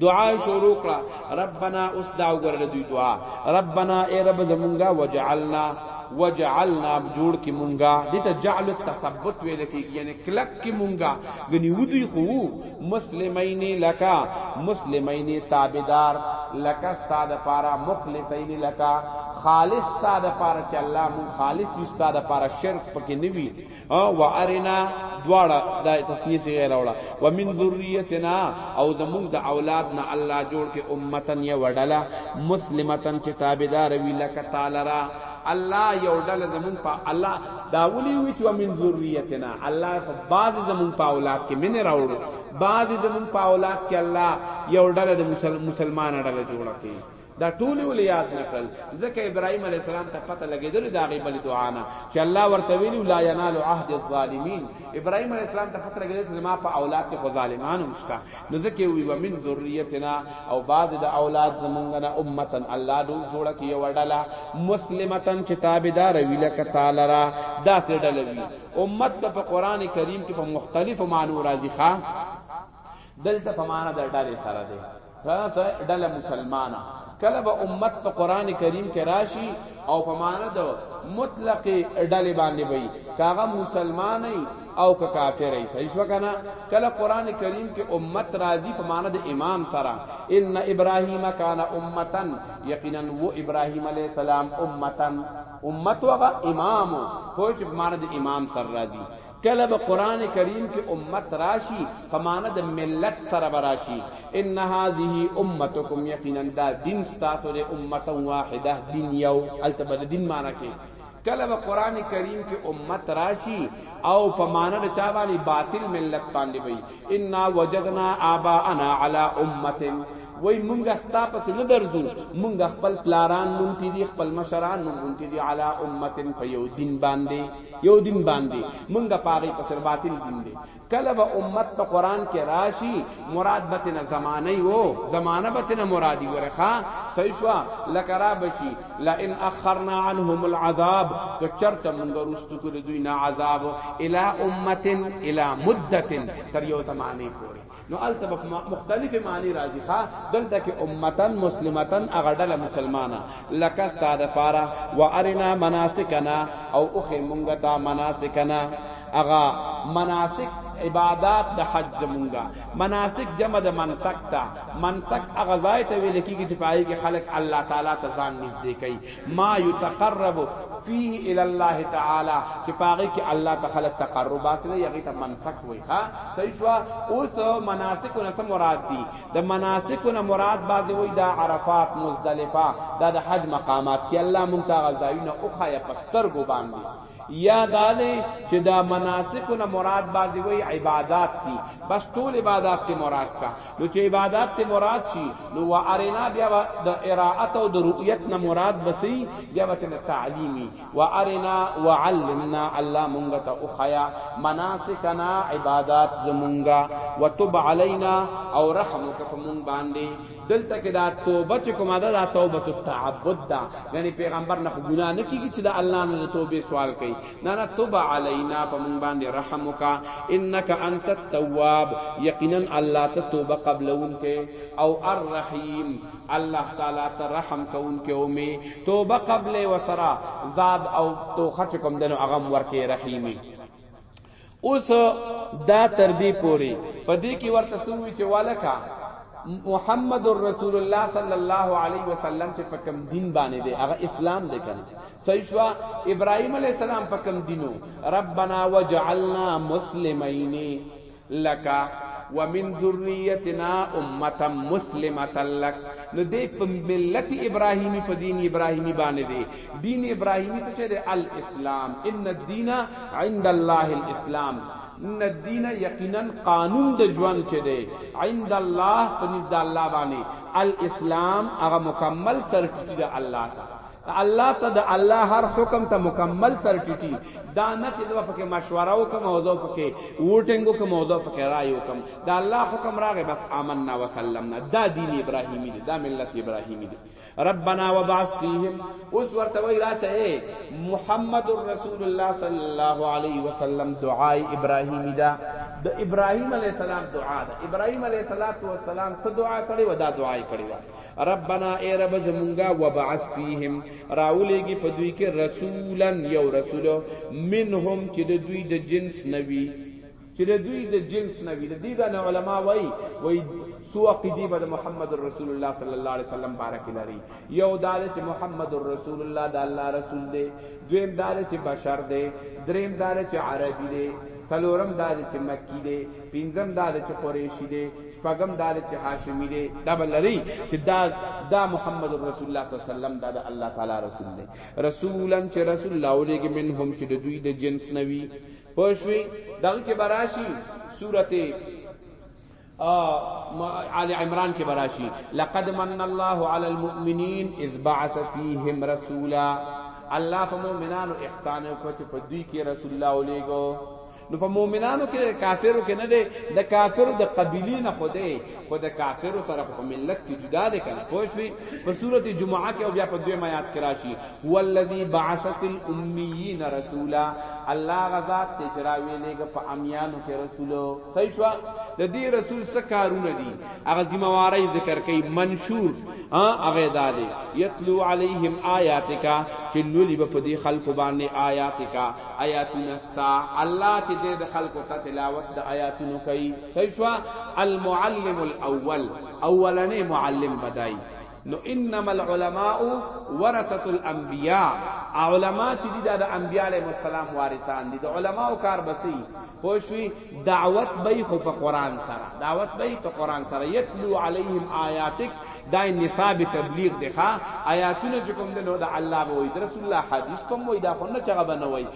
دعا شروع کړه ربنا اوس دا وګورل دوی دعا ربنا ای رب زمونږه وجعلنا وجعلنا جوړ کی مونږه دته جعل التثبت ویل کی یعنی کلک کی مونږه غنی ودی خو مسلمین لکا مسلمین تابعدار لکا استاد پارا مخلصین لکا خالص استاد پارا چې الله مون خالص استاد پارا شرک پکې نوی ها و ارنا دواړه د تسنیه سی غیر اوړه و من ذریتنا او د موږ د اولاد نه الله جوړ کې امتن یا وډلا مسلمتن چې تابعدار وی لک تعالی را الله یو ډله زمون په الله دا ولي وی چې من ذریتنا الله په بعض زمون په اولاد کې من راوړو بعض زمون په اولاد کې الله یو ډله د مسلمان ډله جوړه کې دا ټول ول یاد نکړل ځکه ابراهیم علی السلام ته پته لګیدل دا غي بل دعا نه چې الله ورته ویلو لا ینال عهد الظالمین ابراهیم علی السلام ته پته لګیدل چې ما په اولاد کې خو ظالمانو مشته نو ځکه وی و من ذریتنا او بعد د اولاد زمونږ نه امتن الله دو جوړه کې یو ډله مسلمتن چې تابعدار وی لکه تعالی را دا سه ډله وی امت په قران کریم کې په مختلفو معنی راځي ښا دلته په معنا د ډلې سره دی راته ډله مسلمانه کله به امت په قران کریم کې راشي او په معنا د مطلق ډلې باندې وي کاغه مسلمان او که کافر ای صحیح شو کنه کله قران کریم کې امت راضی په معنا د امام سره ان ابراهیم کان امتن یقینا و ابراهیم علی السلام امتن امت وغه امام پوه چې په معنا د امام سره راضی کله به قران کریم کې امت راشي په معنی د ملت سره به راشي ان هذه امتکم یقینا دا دین ستاسو د امته واحده دین یو الته به د دین معنی کې کله به قران کریم کې امت راشي او په معنی د چا باندې باطل ملت باندې وي ان وجدنا اباءنا علی امه وای مونږه ستا پس نه درځو مونږه خپل پلاران مونږ دي خپل مشران مونږ دي علی امه په یو دین باندې یو دین باندی مونږ پاغی په سر باطل دین دی کله به امت په قران کې راشي مراد به تنه زمانه یو زمانه به تنه مرادی ورخه صحیح شو لکرا بشي لئن اخرنا عنهم العذاب که چرته مونږ رست کړو دوی نه عذاب الی امه الی مدته تر یو زمانه پورې نو الته په مختلفه معنی راځي ښا دلته کې امتن مسلمتن اغړل مسلمانه لکه ستاده فارا وارنا مناسکنا او اخی مونږه تا مناسکنا اغا مناسک عبادات د حج زمونږه مناسک جمع د منسک تا منسک اغزای ته ویل کیږي چې پای کې خلق الله تعالی ته ځان نږدې کوي ما یتقرب فيه الى الله تعالی چې پاغه کې الله تعالی تقرب حاصل یغی ته منسک وای ښا صحیح شو اوس مناسک نه مراد دي د مناسک نه مراد باندې وای دا عرفات مزدلفه دا د حج مقامات کې الله مونږ ته غزاینه او خیا پستر ګو باندې یا دا دی چې دا مناسک نه مراد باندې وی عبادت دي بس ټول عبادت ته مراد کا نو چې عبادت ته مراد شي نو و ارینا بیا د قرائت او د رؤیت نه مراد بسی بیا وته تعلیمی و ارینا وعلمنا الله مونږ ته او خیا مناسکنا عبادت زمونږه وتب علینا او رحمک فمون باندې دلته کې دا توبه چې کومه ده دا توبه التعبد ده یعنی پیغمبر نه ګناه نه کیږي چې د الله نه د توبې سوال کوي نه نه توبه علینا په مونږ باندې رحم وکا انک انت التواب یقینا الله ته توبه قبلون کې او الرحیم الله تعالی ته رحم کوون کې او می توبه قبل وسرا زاد او توخه کوم دنو اغم ورکه رحیمی اوس دا تر دې پوري په دې کې ورته سوي چې والکا محمد رسول الله صلی الله علیه وسلم چې په کوم دین باندې دی هغه اسلام دی کنه صحیح شو ابراهیم علیه السلام په کوم دینو ربنا وجعلنا مسلمین لك ومن ذریتنا امه مسلمه لك نو دې په ملت ابراهیمی په دین ابراهیمی باندې دی دین ابراهیمی څه شی دی الاسلام ان الدین عند الله الاسلام ان الدین یقینا قانون د ژوند چې دی عند الله پنځ د الله باندې الاسلام هغه مکمل سرټی د الله ته الله ته د الله هر حکم ته مکمل سرټیټي دا نه چې زه پکې مشوره وکم او زه پکې ووټینګ وکم او زه پکې رائے وکم دا الله حکم راغی بس آمنا وسلمنا دا دین ابراهیمی دی دا ملت ابراهیمی دی ربنا وبعث فيهم اوس ورته وای راشه محمد رسول الله صلی الله علیه وسلم دعای ابراهیمی دا د ابراهیم علی السلام دعا ده ابراهیم علی السلام څه دعا کړي و دا دعای کړي و ربنا ای رب زمونږه وبعث فیهم راولېږي په دوی کې رسولن یو رسول منهم چې د دوی د جنس نوي چې د دوی د جنس نه وي د دې ګنه علما وایي وایي سو عقیدی به محمد رسول الله صلی الله علیه وسلم بارک لري یو دا چې محمد رسول الله د الله رسول دی دویم دا چې بشر دی دریم دا چې عربي دی څلورم دا چې مکی دی پنځم دا چې قریشی دی شپږم دا چې هاشمی دی دا بلری چې دا دا محمد رسول الله صلی الله علیه وسلم دا د الله تعالی رسول دی رسولن چې رسول الله علیه منهم چې د دوی د جنس نوي پښوی دغه کې براشي سورته آل عمران کې براشي لقد من الله على المؤمنين اذ بعث فيهم رسولا الله په مؤمنانو احسان وکړ چې په دوی کې رسول الله ولېګو نو په مؤمنانو کې کافرو کې نه دی د کافرو د قبيلې نه خو دی خو د کافرو سره په ملت کې جدا ده کنه پوه شوي په سورت جمعه کې او بیا په دویم آیات کې راشي هو الذی بعث فی الامیین رسولا الله غزاد ته چراوی لګ په امیانو کې رسول صحیح شو د دې رسول څخه کارونه دي هغه ذمہ واری ذکر کوي منشور هغه داله یتلو علیہم آیاتک چې لولي په دې خلکو باندې آیاتک آیاتنا استا الله چې د خلکو ته تلاوت د آیاتونو کوي صحیح شو المعلم الاول اولنې معلم بدای نو انما العلماء ورثه الانبیاء علماء چې دي د انبیاء علیهم السلام وارثان دي د علماء کار بسي پوښوي دعوت به خو په قران سره دعوت به په قران سره یتلو علیهم آیاتک دا نصاب تبلیغ دی ښا آیاتونه چې کوم د الله به وي رسول الله حدیث کوم وي دا خو نه چغه بنوي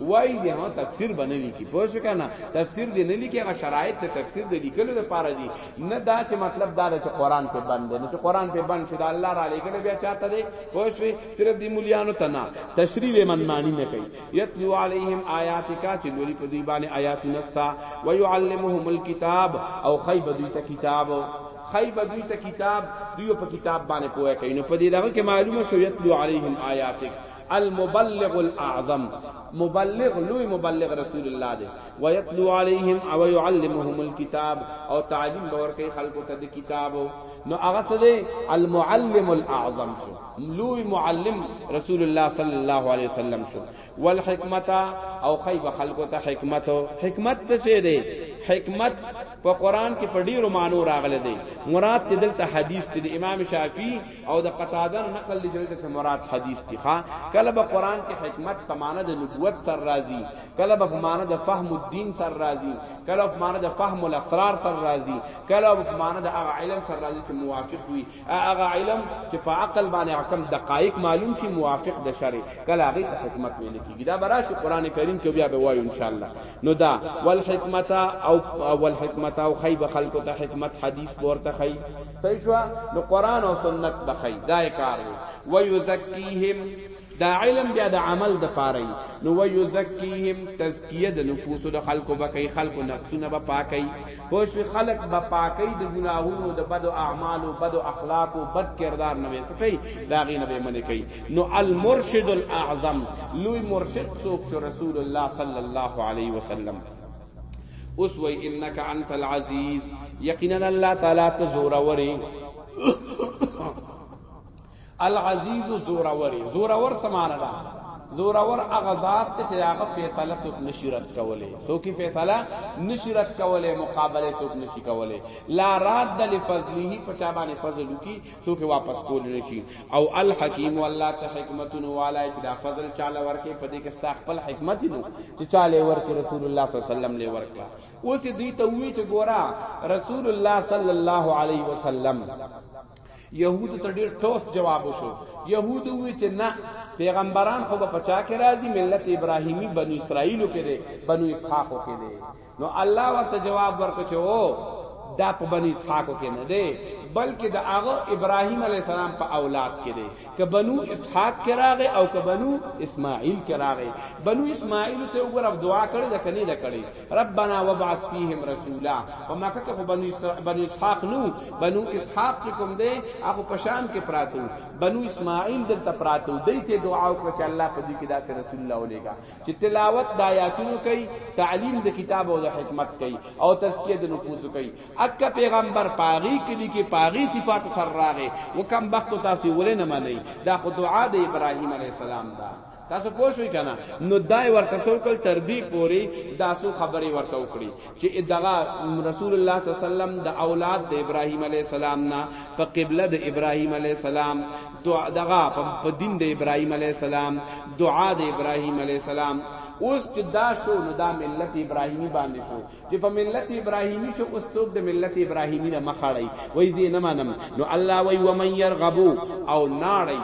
وای دی هو تفسیر باندې لیکي پوه شو کنه تفسیر دی نه لیکي هغه شرایط ته تفسیر دی لیکلو لپاره دی نه دا چې مطلب دا چې قران په بند نه چې قران په بند شو دا الله را لګل بیا چاته دی پوه شو صرف دی مليانو تنا تشریح من معنی نه کوي یتلو علیهم آیاتک چې لوري په دی باندې آیات نستا ويعلمهم الكتاب او خیب دوی ته کتاب خیب دوی ته کتاب دوی په کتاب باندې پوهه کوي نو په دې دغه کې معلومه شو یتلو علیهم آیاتک المبلغ الاعظم مبلغ لوی مبلغ رسول الله دی ويتلو عليهم او يعلمهم الكتاب او تعلیم باور کوي خلق ته د کتاب نو هغه څه دی المعلم الاعظم شو لوی معلم رسول الله صلی الله علیه وسلم شو والحکمت او خیب خلق ته حکمت حکمت څه دی حکمت په قران کې په ډیرو معنی راغلی دی مراد دلته حدیث دی امام شافعی او د قتاده نقل دی چې ته مراد حدیث دی ښا کله به قران کې حکمت په معنی د نبوت سر راځي کله به په معنی د فهم الدین سر راځي کله په معنی د فهم الاسرار سر راځي کله په معنی د هغه علم سر راځي چې موافق وي هغه علم چې په عقل باندې حکم دقایق معلوم شي موافق د شرع کله هغه ته حکمت ویل کیږي دا براشي قران کریم کې بیا به وایو ان شاء الله نو دا والحکمت او والحکمت او خیب خلق ته حکمت حدیث ورته خی صحیح شو نو قران او سنت بخی دا کار دی و یزکیهم دا علم بیا د عمل د پاره نو و یزکیهم تزکیه د نفوس د خلکو بکای خلکو نفسونه به پاکای پوش خلق به پاکای د ګناهونو د بد اعمال او بد اخلاق او بد کردار نه وسکای دا غی نه به منی کای نو المرشد الاعظم لوی مرشد سوک شو رسول الله صلی الله علیه وسلم اوس وای انک انت العزیز یقینا الله تعالی ته زوروري العزیز زوروري زورور سمانه ده زورور هغه ذات ته چې هغه فیصله څوک نشي رد کولی څوک فیصله نشي رد کولی مقابله څوک نشي کولی لا راد لفضله پچا باندې فضل کی توکي واپس کول نشي او الحکیم والله ته حکمتونو والا چې دا فضل چاله ورکه په دې کې ستا خپل حکمت نو چې چاله ورکه رسول الله صلی الله علیه وسلم له ورکه اوس دوی ته وی چې ګورا رسول الله صلی الله علیه وسلم يهود ته ډیر ټوس جواب وشو يهود وی چې نه پیغمبران خو په چا کې راځي ملت ابراهیمی بنو اسرائیل کې دي بنو اسحاق کې دي نو الله ورته جواب ورکړ چې او دا په بنی اسحاق کې نه دی بلکې د هغه ابراهیم علی السلام په اولاد کې دی ک بنو اسحاق کې راغی او ک بنو اسماعیل کې راغی بنو اسماعیل ته وګوره دعا کړې ده کني ده کړې ربنا وبعث فیهم رسولا په مکه کې بنو بنو اسحاق نو بنو اسحاق کې کوم دی هغه په شام کې پراته بنو اسماعیل دلته پراته دی ته دعا وکړه چې الله په دې کې داسې رسول الله ولېګا چې تلاوت د آیاتونو کوي تعلیم د کتاب او د حکمت کوي او تزکیه د نفوس کوي اکه پیغمبر پاغي کلی کې پاغي صفات سر راغې وکم بخت تاسو ولې نه منئ دا خو دعا د ابراهیم علی السلام ده تاسو پوه شئ کنه نو دای ورته سوکل تر دې پوري داسو خبري ورته وکړي چې دغه رسول الله صلی الله علیه وسلم د اولاد د ابراهیم علی السلام نه په قبله د ابراهیم علی السلام دعا دغه په دین د ابراهیم علی السلام دعا د ابراهیم علی السلام اوس چې دا شو نو دا ملت ابراهیمی باندې شو چې په ملت ابراهیمی شو اوس څوک د ملت ابراهیمی نه مخاړی وای زی نه منم نو الله وای و من يرغبو او ناړی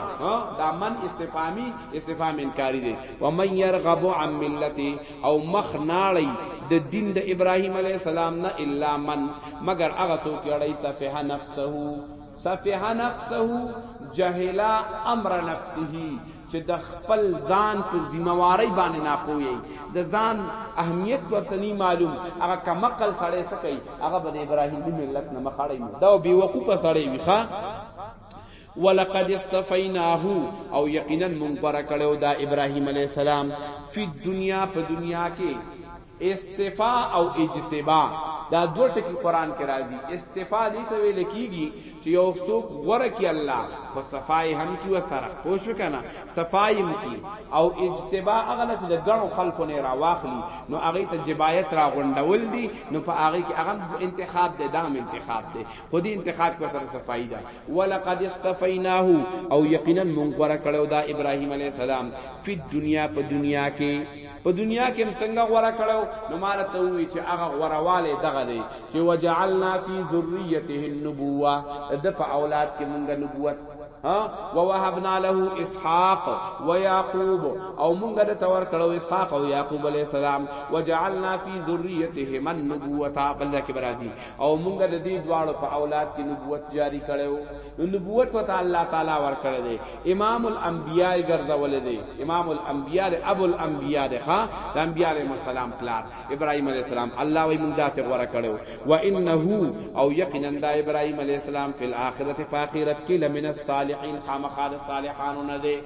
دا من استفهامی استفهام انکاری دی و من يرغبو عن ملت او مخ ناړی د دین د ابراهیم علی السلام نه الا من مگر هغه څوک یړی صفه نفسه صفه نفسه جهلا امر نفسه چې د خپل ځان په ذمہواری باندې ناپوهي د ځان اهمیت ورته نه معلوم هغه کمقل سړی سکی هغه به د ابراهیمی ملت نه مخړی دا بي وقوفه سړی ویخه ولقد استفیناه او یقینا مونږ غره کړو دا ابراهیم علی السلام فی دنیا په دنیا کې استفا او اجتبا دا دوه ټکی قران کې راځي استفا دې ته ویل کیږي چې یو څوک غره کې الله په صفای هم کې وسره خوش کنه صفایم کې او اجتبا اغله چې د غنو خلکو نه راواخلي نو هغه ته جبایت را غونډول دي نو په هغه کې هغه انتخاب دې دام انتخاب دې خودی انتخاب کو سره صفائی دا ولقد استفیناه او یقینا مونږ غره کړو دا ابراهیم علی السلام فی دنیا په دنیا کې په دنیا کې څنګه غره کړو نو مال ته وی چې هغه غرواله دغه دی چې وجعلنا فی ذریته النبوه د په اولاد کې مونږ نبوت ووهبنا له اسحاق ويعقوب او مونږ د تور کړو اسحاق او يعقوب عليه السلام وجعلنا في ذريتهما النبوة بلکه برادي او مونږ د دې دواړو په اولاد کې نبوت جاری کړو نو نبوت وته الله تعالی ور کړی دی امام الانبیاء ګرځولې دی امام الانبیاء دی ابو الانبیاء دی ها د انبیاء علیهم السلام پلار ابراهیم علیه السلام الله وی مونږ داسې غوړه کړو و انه او یقینا د ابراهیم علیه السلام په اخرت په اخرت کې لمن الصالحین خامخاله صالحانو نه دی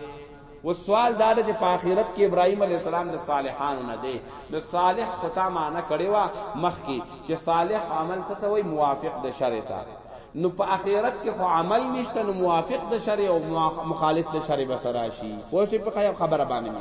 اوس سوال دا دی چې په آخرت کې ابراهیم علیه السلام د صالحانو نه دی نو صالح خو تا معنی کړې وه مخکې چې صالح عمل څه ته وایي موافق د شرع ته نو په آخرت کې خو عمل نشته نو موافق د شرع او مخالف د شرع به سره شي پوه شئ په خبره باندې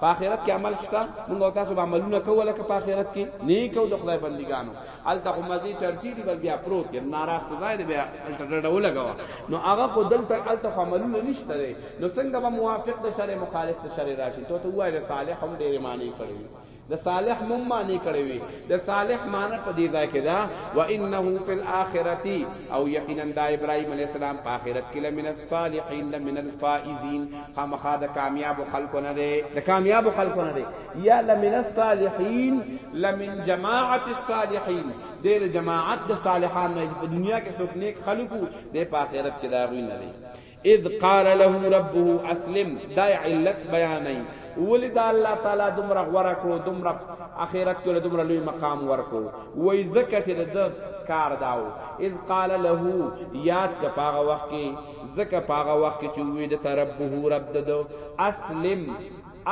په آخرت کې عمل شته موږ تاسو به عملونه کوله که په آخرت کې نیک او د خدای بندګانو الته خو مزي چرچی دی بس بیا پروت دی ناراست ځای دی بیا الته ډډه ولګوا نو هغه خو دلته الته خو عملونه نشته دی نو څنګه به موافق د شرع مخالف ته شرع راشي ته ته وایې صالح هم ډېر معنی کړی د صالح مم معنی کړی وي د صالح معنی په دې ځای کې دا و انه فی الاخرتی او یقینا د ابراهیم علی السلام په اخرت کې لمن الصالحین لمن الفائزین خامخا د کامیاب خلکو نه دی د کامیاب خلکو نه دی یا لمن الصالحین لمن جماعت الصالحین دیر جماعت د صالحان نه په دنیا کې څوک نیک خلقو د په آخرت کې دا غوی نه دی اذ قال له ربه اسلم دا علت بیانای ولی دا الله تعالی دومره غوړه کړو دومره اخرت کې دومره لوی مقام ورکو وای زکه چې د کار داو اذ قال له یاد کا پاغه وخت کې زکه پاغه وخت کې چې وې د تربه رب ددو اسلم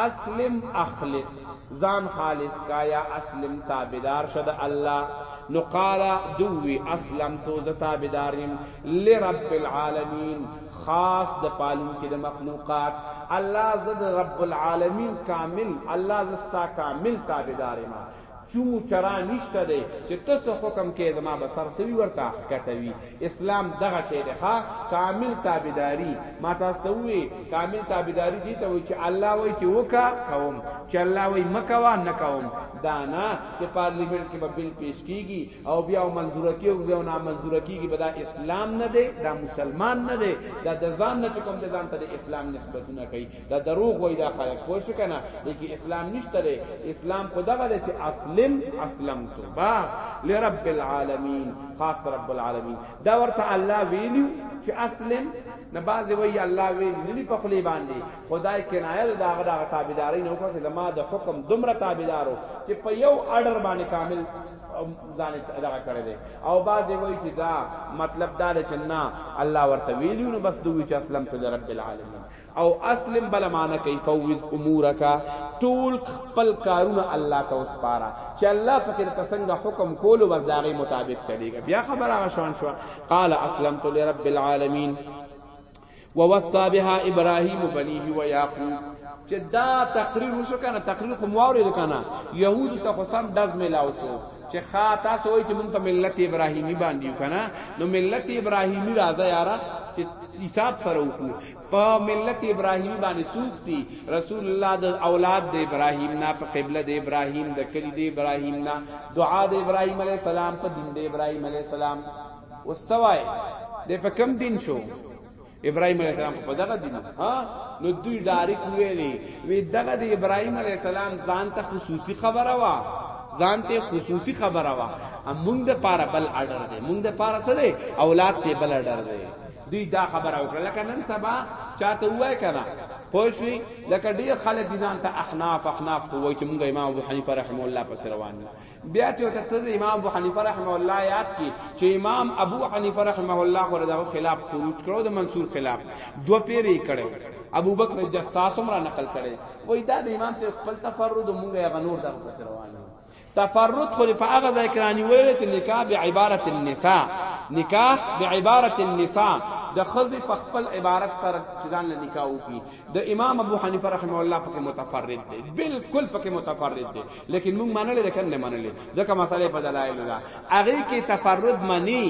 اسلم اخلص ځان خالص کا یا اسلم تابعدار شه د الله نو قال دوی اسلمت ز تابعدار یم لرب العالمین خاص د پالون کې د مخلوقات الله زد رب العالمین کامل الله زستا کامل تابعدار ما چمو چرا نشته دی چې ته څه حکم کې زما به سر سوي ورته اخکته وي اسلام دغه شی دی ښا کامل تابعداري ما تاسو ته وي کامل تابعداري دي ته وي چې الله وای چې وکا کوم چې الله وای مکوا نه کوم دا نه چې پارلیمنت کې به بل پیش کیږي او بیا منزور کیږي او نه منزور کیږي به دا اسلام نه دی دا مسلمان نه دی دا د ځان نه کوم د ځان ته د اسلام نسبتونه کوي دا دروغ وای دا خلک پوه شو کنه دې کې اسلام نشته دی اسلام خو دغه دی چې اسلم اسلمت بس لرب العالمین خاص رب العالمین دا ورته الله ویلو چې اسلم نه باز وی الله وی نلی په خلی باندې خدای کنایه دا هغه د تابعداري نه وکړي زما د حکم دومره تابعدارو چې په یو اډر باندې کامل ځان ادعا کړی دی او بعد وی چې دا مطلب دا چې نه الله ورته ویلو نو بس دوی چې اسلام ته رب العالمین او اسلم بل معنی کوي فوض امورک ټول خپل کارونه الله ته وسپاره چې الله پکې د تسنګ حکم کول او داغي مطابق چلیږي بیا خبر هغه شوان شو قال اسلمت لرب العالمین ووصى بها ابراهيم بنيه ويعقوب چې دا تقریر وشو کنه تقریر خو مواورید کنه يهود ته خو سم دز ملاو شو چې خا تاسو وایي چې مونږ په ملت ابراهیمی باندې کنه نو ملت ابراهیمی راځه یارا چې حساب سره وکړو په ملت ابراهیمی باندې سوق دي رسول الله د اولاد د ابراهیم نه په قبله د ابراهیم د کلی د ابراهیم نه دعا د ابراهیم علی السلام په دین د ابراهیم علی السلام واستوای د په کم دین شو ابراهيم عليه السلام په دغه دین ها نو دوی ډاریک ویلې وی دغه د ابراهيم عليه السلام ځان ته خصوصي خبره وا ځان ته خصوصي خبره وا امون د پاره بل اډر دی مونږ د پاره سره اولاد ته بل اډر دی دوی دا خبره وکړه لکه نن سبا چاته وای کنه پوه شوي لکه ډیر خلک دي ځان ته احناف احناف خو وایي چې موږ امام ابو حنیفه رحمه الله پس روان یو بیا چې ورته ته امام ابو حنیفه رحمه الله یاد کی چې امام ابو حنیفه رحمه الله خو دغه خلاف خروج کړو د منصور خلاف دو پیری کړو ابو بکر جساس هم را نقل کړي وای دا د امام سے خپل تفرد موږ یې غنور دغه پس روان یو تفرد خو په هغه ځای کې رانی ویل چې نکاح به عبارت النساء نکاح به عبارت النساء د خزې په خپل عبارت سره چې ځان له نکاح وکړي د امام ابو حنیفه رحمه الله پکې متفرد دی بالکل پکې متفرد دی لیکن موږ منلې ده کنه منلې ځکه مسالې په دلایل ده هغه کې تفرد معنی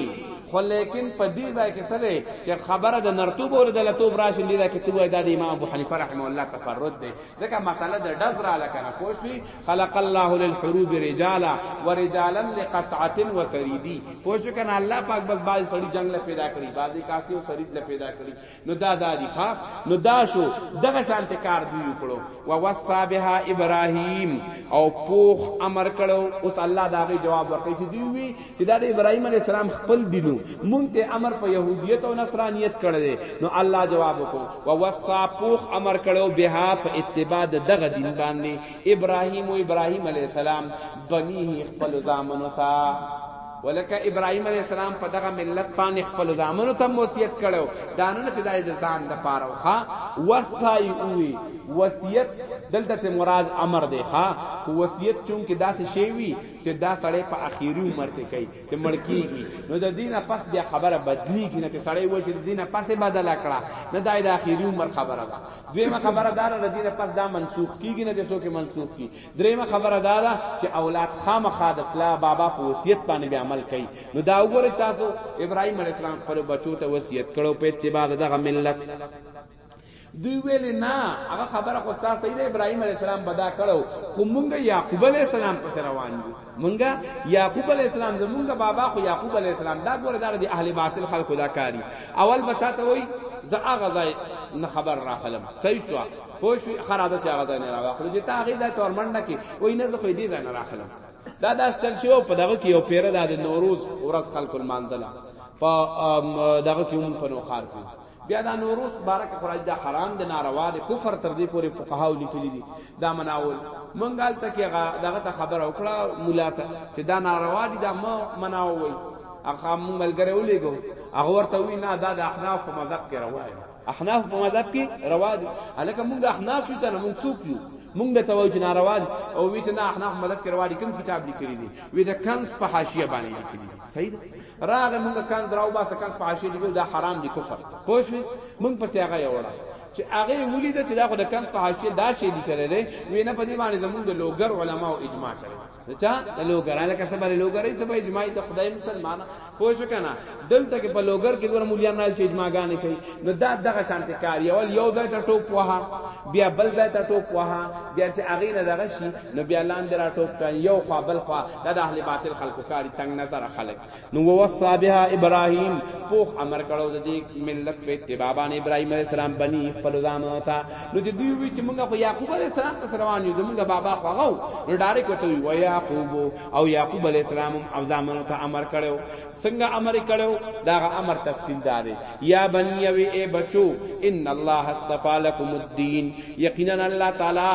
خو لیکن په دې ځای کې سره چې خبره د نرتوب او د لتوب راشي دې ځای کې ته وای د امام ابو حنیفه رحمه الله تفرد دی ځکه مسله د دز را لکنه پوښي خلق الله للحروب رجالا ورجالا لقصعه وسريدي پوه شو کنه الله پاک بس باز سړي جنگ له پیدا کړی باز کاسي او سرید له پیدا کړی نو دا دا دي ښا نو دا شو دغه شانت کار دی کړو و وصا بها ابراهيم او پوخ امر کړو اوس الله داغه جواب ورکړي چې دی وی چې دا د ابراهيم عليه السلام خپل دینو مونږ ته امر په يهوديت او نصرانيت کړی دی نو الله جواب وکړو او وصا پوخ امر کړو به په اتباع دغه دین باندې ابراهيم او ابراهيم عليه السلام بنيه خپل زامنو ته ولکه ابراهيم عليه السلام په دغه ملت باندې خپل زامنو ته وصیت کړو دانه چې دای د ځان د پاره وخا وصای اوی وصیت دلته ته مراد امر دی ها وصیت چون کې داسې شی وی چې دا سړی په اخیری عمر کې کوي چې مړ کیږي نو د دینه پس بیا خبره بدلیږي نه چې سړی وایي چې دینه پس بدل کړه نه دا د اخیری عمر خبره ده دویمه خبره دا ده دینه پس دا منسوخ کیږي نه چې څوک منسوخ کی دریمه خبره دا ده چې اولاد خامخا د پلا بابا په وصیت باندې به عمل کوي نو دا وګوره تاسو ابراهیم علیه السلام خپل بچو ته وصیت کړو په اتباع دغه ملت دوی ویل نه هغه خبره خو تاسو سید ابراهیم علی السلام بدا کړو خو مونږ یعقوب علی السلام پس روان یو مونږ یعقوب علی السلام زمونږ بابا خو یعقوب علی السلام دا ګوره دا د اهل باطل خلکو دا کاری اول به تاسو وای زه هغه ځای نه خبر راخلم صحیح شو خو شو خراده چې هغه ځای نه راغلو چې تا هغه ځای تورمنډه کې وای نه زه خو دې ځای نه راخلم دا دا ستل شو په دغه کې یو پیره د نوروز ورځ خلکو المانځله په دغه کې هم په نوخار کې بیا دا نوروز بارک خراج دا حرام د ناروا د کفر تر دې پورې فقهاو لیکلي دي دا مناول منګال تک هغه دغه ته خبر او کړه مولا ته چې دا ناروا دي دا ما مناوي هغه مونږ ملګری ولېګو هغه ورته وی نه دا د احناف په مذهب کې روا دي احناف په مذهب کې روا دي الکه مونږ احناف یو ته مونږ څوک یو مونږ د توجه ناروا دي او وی چې نه احناف مذهب کې روا دي کوم کتاب لیکلی دي وی د کنز په حاشیه باندې لیکلی صحیح راغه مونږه کان دراو باسه کان په عاشی دی دا حرام دی کفر پوه شو مونږ پسې هغه یوړه چې هغه ولید چې دا خو د کان په عاشی دا شی دی کړی دی وینه په دې باندې زمونږ د لوګر علما او اجماع کړی چا د لوګر الکه سبا لوګرې سبا اجماع ته خدای مسلمان پوه شو کنه دلته کې په لوګر کې ګور مولیا نه چې اجماع غانې کوي نو دا دغه شانتي کار یو یو ځای ته ټوپ وها بیا بل ځای ته ټوپ وها بیا چې اغینه دغه شي نو بیا لاندې را ټوپ کړئ یو خوا بل خوا دا د اهل باطل خلکو کاری تنگ نظر خلک نو ووصا بها ابراهیم پوخ امر کړو د دې ملت په اتباع باندې ابراهیم علیه السلام بنی خپل زامو ته نو چې دوی وی چې موږ خو یعقوب علیه السلام پس روان یو زموږ بابا خو غو نو ډایرک وته وی یعقوب او یعقوب علیه السلام او زامو ته امر کړو څنګه امر یې کړی و، د هغه امر تفصیل دا دی، یا بنیوې ای بچو ان الله اصطفی لکم الدین یقینا الله تعالی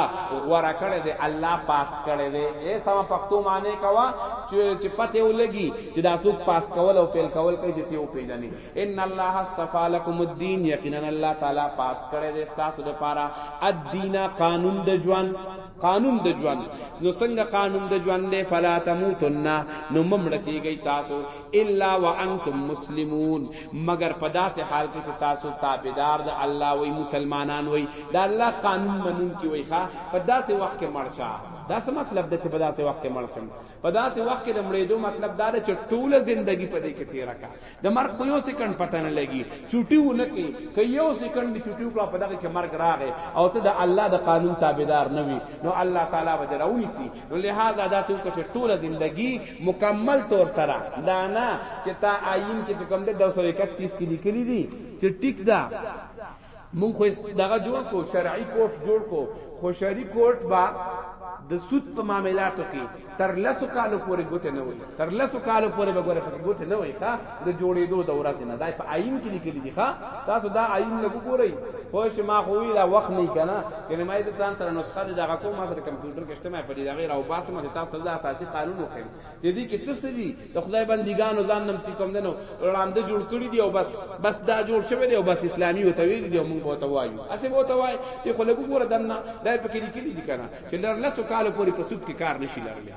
غوره کړی دی، الله پاس کړی دی. ای سمه پښتو معنی کوه چې پته ولګي چې دا څوک پاس کول او فیل کول کوي چې ته وپېژنې. ان الله اصطفی لکم الدین یقینا الله تعالی پاس کړی دی ستاسو لپاره الدین قانون د ژوند. قانون د ژوند نو څنګه قانون د ژوند دی فلا تموتن نو ممړ کیږي تاسو الا وانتم مسلمون مگر په داسې حال کې چې تاسو تابعدار د الله وای مسلمانان وای د الله قانون منون کی وای ښا په داسې وخت کې مرشا دا څه مطلب دی چې په داسې وخت کې مرشم په داسې وخت کې د مړېدو مطلب دا دی چې ټوله زندگی په دې کې تیره کا د مرګ خو یو سکند پته نه لګي چوټي ونه کې که یو سکند چوټي وکړه په دغه کې مرګ راغی او ته د الله د قانون تابعدار نه وي نو الله تعالی به دراونی سي نو لہذا داسې وکړه چې ټوله زندگی مکمل طور سره دا نه چې تا آئین کې کوم د 231 کې لیکلي دي چې ټیک ده مونږ خو دغه جوړ کو شرعي کورټ جوړ کو خو شرعي کورټ با د سود په معاملاتو کې تر لسو کالو پورې ګوته نه وي تر لسو کالو پورې به ګوره پکې ګوته نه وي ښا د جوړېدو دوره ته نه دا په آئین کې لیکلي دي ښا تاسو دا آئین نه ګورئ خو چې ما خو ویلا وخت نه کنه کنه ما دې ځان سره نسخه دې دغه کومه د کمپیوټر کې شته ما په دې دغه راو باسم تاسو ته د اساسي قانون وکړم د دې کې څه څه دي د خدای بندګانو ځان نم چې کوم دنو وړاندې جوړ کړی دی او بس بس دا جوړ شوی دی او بس اسلامي او تویل دی موږ وته وایو اسه به وته وای چې خو لګو ګور دنه دا په کې لیکلي دي کنه چې لر لسو کال پورې په سود کې کار نشي لرلی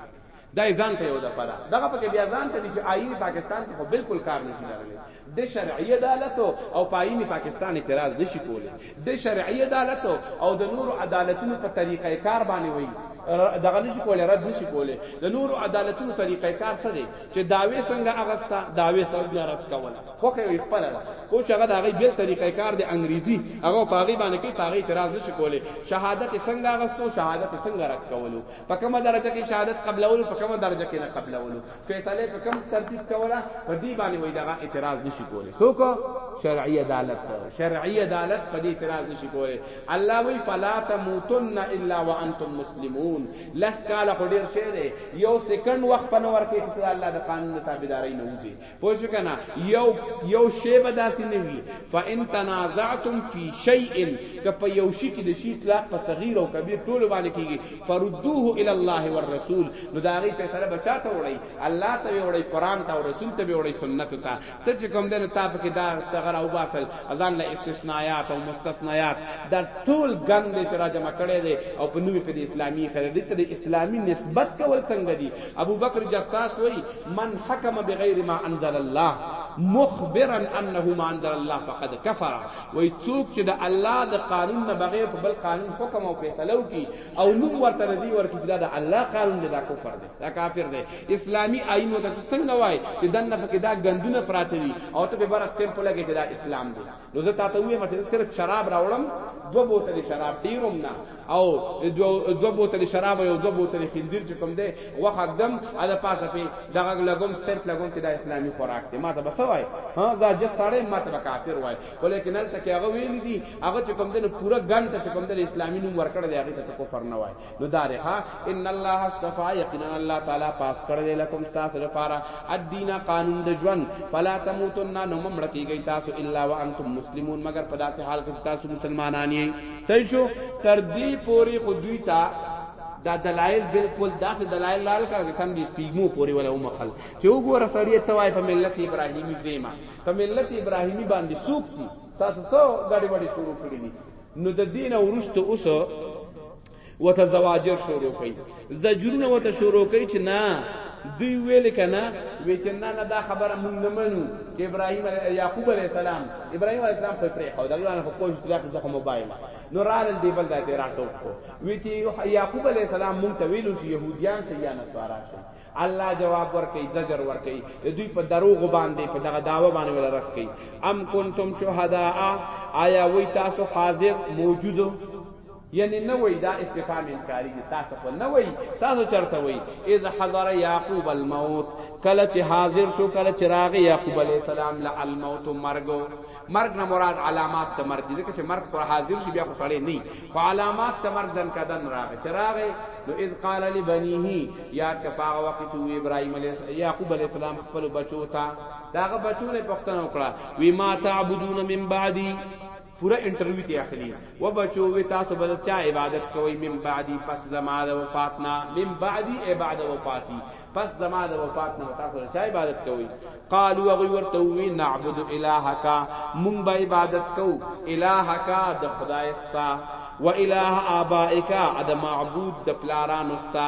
دا ځان ته یو د پره دغه په کې بیا ځان ته چې آئین پاکستان کې خو بالکل کار نشي لرلی د شرعي عدالت او په آئیني پاکستان اعتراض نشي کولی د شرعي عدالت او د نورو عدالتونو په طریقه کار باندې وایي دغه نشي کولی رد نشي کولی د نورو عدالتونو طریقه کار څه دی چې داوی څنګه اغستا داوی څنګه رد کوله خو خو یې خپل کو چې هغه د هغې بل طریقه کار د انګریزي هغه په هغې باندې کوي په هغې اعتراض نشي کولی شهادت یې څنګه اغستو شهادت یې څنګه رد کولو په کومه درجه کې شهادت قبلولو په کومه درجه کې نه قبلولو فیصله په کم ترتیب کوله په دې باندې وای دغه اعتراض نشي کولی څوک شرعي عدالت شرعي عدالت په دې اعتراض نشي کولی الله وی فلا تموتن الا وانتم مسلمون لس کاله خو ډیر شه دی یو سکند وخت په نور کې چې الله د قانون تابعداري نه وځي پوه شو کنه یو یو شی به داسې نه وي فان تنازعتم فی شیء که په یو شی کې د شی اطلاق په صغیر او کبیر ټول باندې کیږي فردوه الی الله والرسول نو دا غي فیصله بچا ته وړي الله ته وړي قران ته او رسول ته وړي سنت ته ته چې کوم دنه تاسو کې دا تغرا او باسل اذان له استثناءات او مستثنیات دا ټول غند چې را جمع کړي دي او په نوې په اسلامي خريدي ته د اسلامي نسبت کول څنګه دي ابو بکر جساس وای من حکم بغیر ما انزل الله مخبرا انه ما انزل الله فقد كفر وایي څوک چې د الله د قانون نه بغیر په بل قانون حکم او فیصله وکړي او نوم ورته نه دی ورکړي چې دا د الله قانون دی دا کفر دی دا کافر دی اسلامي آیین ورته څنګه وایي چې دنه پکې دا ګندونه پراته دي او ته به بر سټیم په لګې چې دا اسلام دی نو زه تاسو وایم چې صرف شراب راوړم دوه بوتل شراب ډیروم نه او دو دو بوتل شراب او دو بوتل خنزیر چې کوم دی وخه دم اده پاسه په دغه لګوم سترپ لګوم چې دا اسلامي خوراک دی ماته بس وای ها دا جس سړی ماته به کافر وای ولیکن هلته کې هغه ویل دي هغه چې کوم دی نو پورا ګن ته چې کوم دی اسلامي نوم ورکړ دی هغه ته کفر نه وای نو دا رها ان الله استفا یقینا الله تعالی پاس کړ دی لکم تاسو لپاره الدین قانون د ژوند فلا تموتن نو ممړ کیږي تاسو الا وانتم مسلمون مگر په داسې حال کې تاسو مسلمانان یې صحیح شو تر دې پورې خو دوی ته دا دلایل بالکل داسې دلایل لال کړه چې سم دي سپیګمو پورې ولا ومخل چې وګوره سړی ته وای په ملت ابراهیمی زیما په ملت ابراهیمی باندې سوق دي تاسو څو غړي وړي شروع کړی دي نو د دین ورسته اوس وته زواجر شروع کوي زجرونه وته شروع کوي چې نه دوی ویل کنه وی چې نه نه دا خبره مونږ نه منو چې ابراهيم يعقوب عليه السلام ابراهيم عليه السلام خو پرې خو دا غوانه خو کوشش تلاقي زخه موبایل نو رال دی بل د تیرا ټوک کو وی چې يعقوب عليه السلام مونږ ته ویلو چې يهوديان شي یا نصارا شي الله جواب ورکړي زجر ورکړي دوی په دروغ باندې په دغه داوا باندې ولا رکړي ام کنتم شهداء آیا وی تاسو حاضر موجودو یعنی نه وای دا استفهام انکاری دی تاسو خو نه وای تاسو چرته وای اذ حضر یعقوب الموت کله چې حاضر شو کله چې راغی یعقوب علی السلام لا الموت مرګ مرګ نه مراد علامات ته مرګ دي چې مرګ پر حاضر شي بیا خو سړی نه خو علامات ته مرګ دن کدن راغی چې راغی نو اذ قال لبنیه یا کفا وقت ابراهیم علی یعقوب علی السلام خپل بچو ته داغه بچو نه پښتنه وکړه وی ما تعبدون من بعدی پورا انټرویو ته اخلي و بچو وی تاسو بل چا عبادت کوي من بعدي پس زما د وفاتنا من بعدي ای بعد وفاتي پس زما د وفاتنا تاسو چا عبادت کوي قالوا غي ورته وی نعبد الهک مون به عبادت کو الهک د خدای ستا و اله ابائک اد معبود د پلاران ستا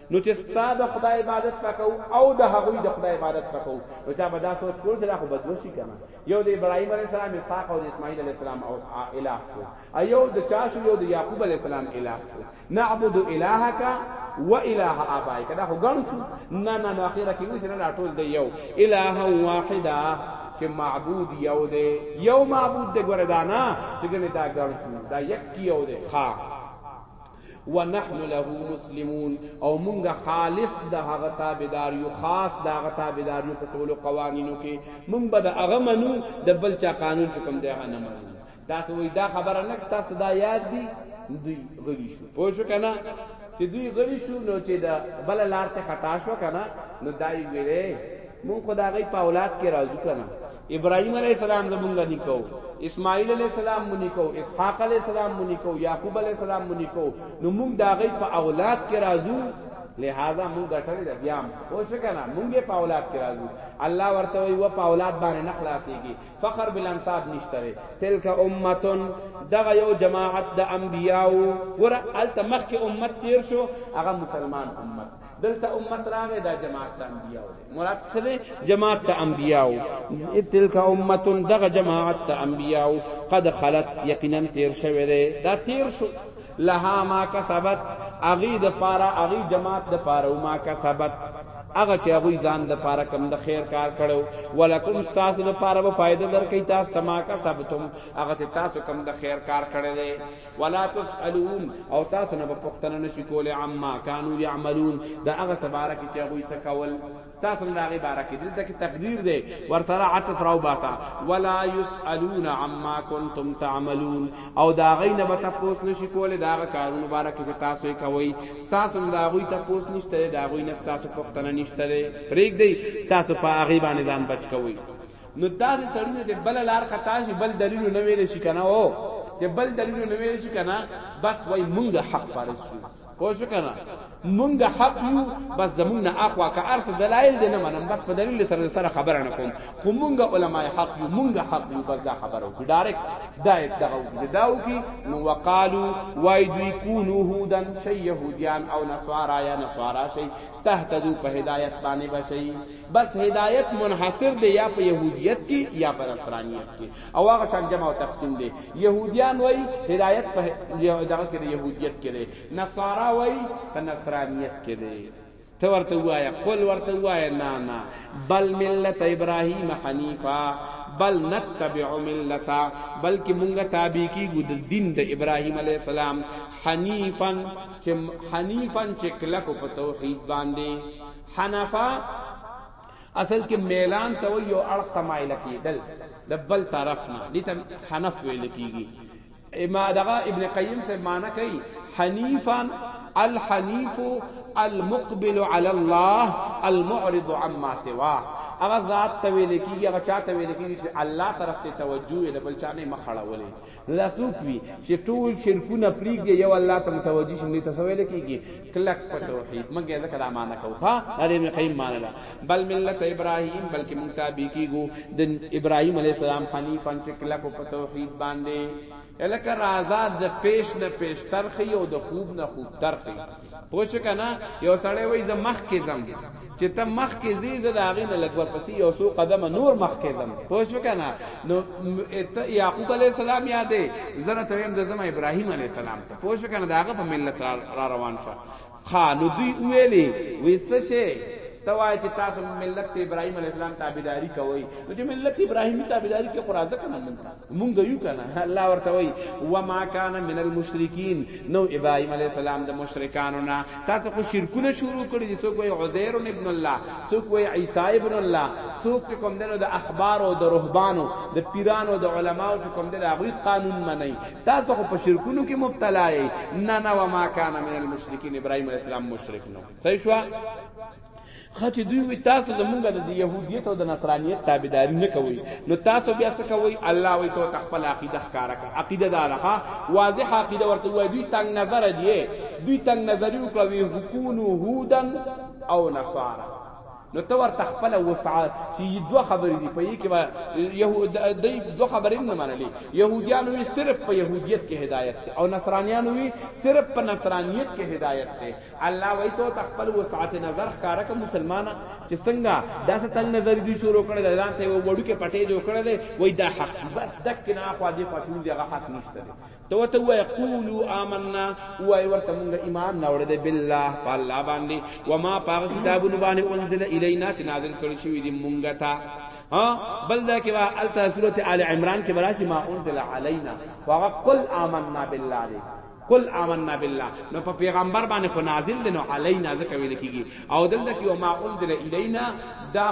نو چې ستا د خدای عبادت پکاو او د هغوی د خدای عبادت پکاو نو چا به دا سوچ کول چې دا خو بدوشي کنه یو د ابراهیم علی السلام اسحاق او د اسماعیل علی السلام او الہ شو ایو د چا شو یو د یعقوب علی السلام الہ شو نعبد الہک و الہ ابائک دا خو ګڼ شو نه نه نو اخیره کې وسره لا ټول دی یو الہ واحده چې معبود یو دی یو معبود دی ګوره دا نه چې ګنې دا ګڼ شو دا یک یو دی ها ونحن له مسلمون او مونږ خالص د هغه تابعدار یو خاص د هغه تابعدار یو په ټولو قوانینو کې مونږ به د هغه منو د بل چا قانون چې کوم دی هغه نه منو تاسو وای دا خبره نه تاسو دا یاد دی دوی غلی شو پوه شو کنه چې دوی غلی شو نو چې دا بل لار ته خطا شو کنه نو دای ویلې مونږ خدای په اولاد کې راضو کنه ابراهيم عليه السلام زمونږ نکو اسماعیل علیہ السلام مونږ نکو اسحاق علیہ السلام مونږ نکو یعقوب علیہ السلام مونږ نکو نو مونږ دا غي په اولاد کې راځو لہذا مونږ غټل د بیام او شکنا مونږه په اولاد کې راځو الله ورته وی و په اولاد باندې نه خلاصيږي فخر بالانصاب نشتره تلک امتون دغه یو جماعت د انبیاو ور الته مخکې امت تیر شو هغه مسلمان امت دلته امت راغې دا جماعت د انبیاو مراد څه دی جماعت د انبیاو تلک امه دغه جماعت د انبیاو قد خلت یقینا تیر شوی دی دا تیر شو لها ما کسبت اغي د پارا اغي جماعت د پارا او ما کسبت هغه چې هغه ځان د پاره کم د خیر کار کړو ولکم تاسو د پاره به فائدہ درکې تاسو تما کا سبتم هغه چې تاسو کم د خیر کار کړی دی ولا تسالون او تاسو نه پښتنه نشی کوله عما كانوا يعملون دا هغه سباره کې چې هغه سکول تاسو نه هغه باره کې دلته کې تقدیر دی ور سره عطف راو باسا ولا يسالون عما كنتم تعملون او دا غي نه تاسو نشی کوله دا هغه کارونه باره کې چې تاسو یې کوي تاسو نه هغه تاسو نشته دا غي نه تاسو پښتنه نشته پرېګ دی تاسو په هغه باندې ځان بچ کوئ نو داسې سړی نه چې بل لار خطا شي بل دلیل نه ویل شي کنه او چې بل دلیل نه ویل شي کنه بس وای مونږ حق فارس شو پوه شو کنه مونږ حق یو بس زمونږ نه اقوا که ارث دلایل دې نه منم بس په دلیل سره سره خبره نه کوم خو مونږ علما حق یو مونږ حق یو بس دا خبره وکړه ډایرکټ دا دغه وکړه دا وکړي نو وقالو وای دوی کونو هودن شی یهودیان او نصارا یا نصارا شی تهتدو په هدایت باندې بشي بس هدایت منحصر دی یا په يهودیت کې یا په نصرانیت کې او هغه شان جمع او تقسیم دی يهودیان وای هدایت په دغه کې يهودیت کې دی نصارا وای په نصرانیت کې دی ته ورته وایا قل ورته وایا نه نه بل ملت ابراهیم حنیفا بل نتبع ملتا بلکې مونږه تابع کیږو د دین د ابراهیم علی السلام حنیفن چې حنیفن چې کلکو په توحید باندې حنفا اصل کې میلان ته یو اړخ تمایل کېدل د بل طرف نه دي ته حنف ویل کېږي اما دغه ابن قیم سے معنی کوي حنیفا الحنیف المقبل علی الله المعرض عما سواه هغه ذات ته ویل کېږي هغه چاته ویل کېږي چې الله طرف ته توجه یې د بل چا نه مخړولې نو دا څوک وي چې ټول شرکونه پریږدي یو الله ته متوجي شي نه تاسو ویل کیږي کلک په توحید مګر دا کلام معنا کو ها دا دې مقیم معنا ده بل ملت ابراهیم بلکې مونږ تابع کیګو د ابراهیم علی السلام حنیفان چې کلک په توحید باندې الکه رازاد د پیش نه پیش ترخی او د خوب نه خوب ترخی پوه شو کنه یو سړی وای زه مخ کې زم چې ته مخ کې زی زه د هغې نه لږ ورپسې یو څو قدمه نور مخ کې زم پوه شو کنه نو یعقوب علیه السلام یادې زه نه ته یم د زما ابراهیم علیه السلام ته پوه شو کنه د هغه په ملت را روان شه ښه نو دوی ویلې وایي څه شی ته وایې چې تاسو ملت ابراهیم علیه السلام تابعداري کوئ نو چې ملت ابراهیمي تابعداري کې خو راځه کنه مونږ مونږ یو کنه الله ورته وای و ما کان من المشرکین نو ابراهیم علی السلام د مشرکانو نه تاسو خو شرکونه شروع کړی دي څوک وای عزیر ابن الله څوک وای عیسی ابن الله څوک کوم دنو د احبار او د رهبانو د پیرانو د علماو چې کوم دغه غوی قانون منی تاسو خو په شرکونو کې مبتلا یی نه نه و ما کان من المشرکین ابراهیم علی السلام مشرک نو صحیح شو خچې دوی وي تاسو زمونږ د يهودیت او د نصرانیت تابعداري نه کوي نو تاسو بیا څه کوي الله وي ته تخپل عقیده ښکارا کا عقیده دار ها واضح عقیده ورته وي دوی تنگ نظر دي دوی تنگ نظری وکړه وي حکونو هودن او نصارا نو ته ورته خپل وسعت چې دوه خبرې دي په یی کې یهود د دوه خبرې نه منلې يهوديان وی صرف په يهودیت کې هدایت ته او نصرانيان وی صرف په نصرانيت کې هدایت ته الله وای ته تخپل وسعت نظر ښکارا ک مسلمانا چې څنګه دا ستنګ نظر دی شروع کړل ځان ته وړو کې پټې جوړ کړل وای دا حق بس دک نه خو دې پټون دی هغه حق نشته دی ته وته وای قولوا آمنا وای ورته مونږ ایمان نه وړل بالله په الله باندې وما پاک کتابونه باندې انزل الینا چې نازل کړی شوی دی مونږ ته ها بل دا کې وا التا سورته آل عمران کې براشي ما انزل علینا وقل آمنا بالله قل آمنا بالله نو په پیغمبر باندې خو نازل دی نو علینا ځکه ویل کیږي او دلته کې او ما انزل الینا دا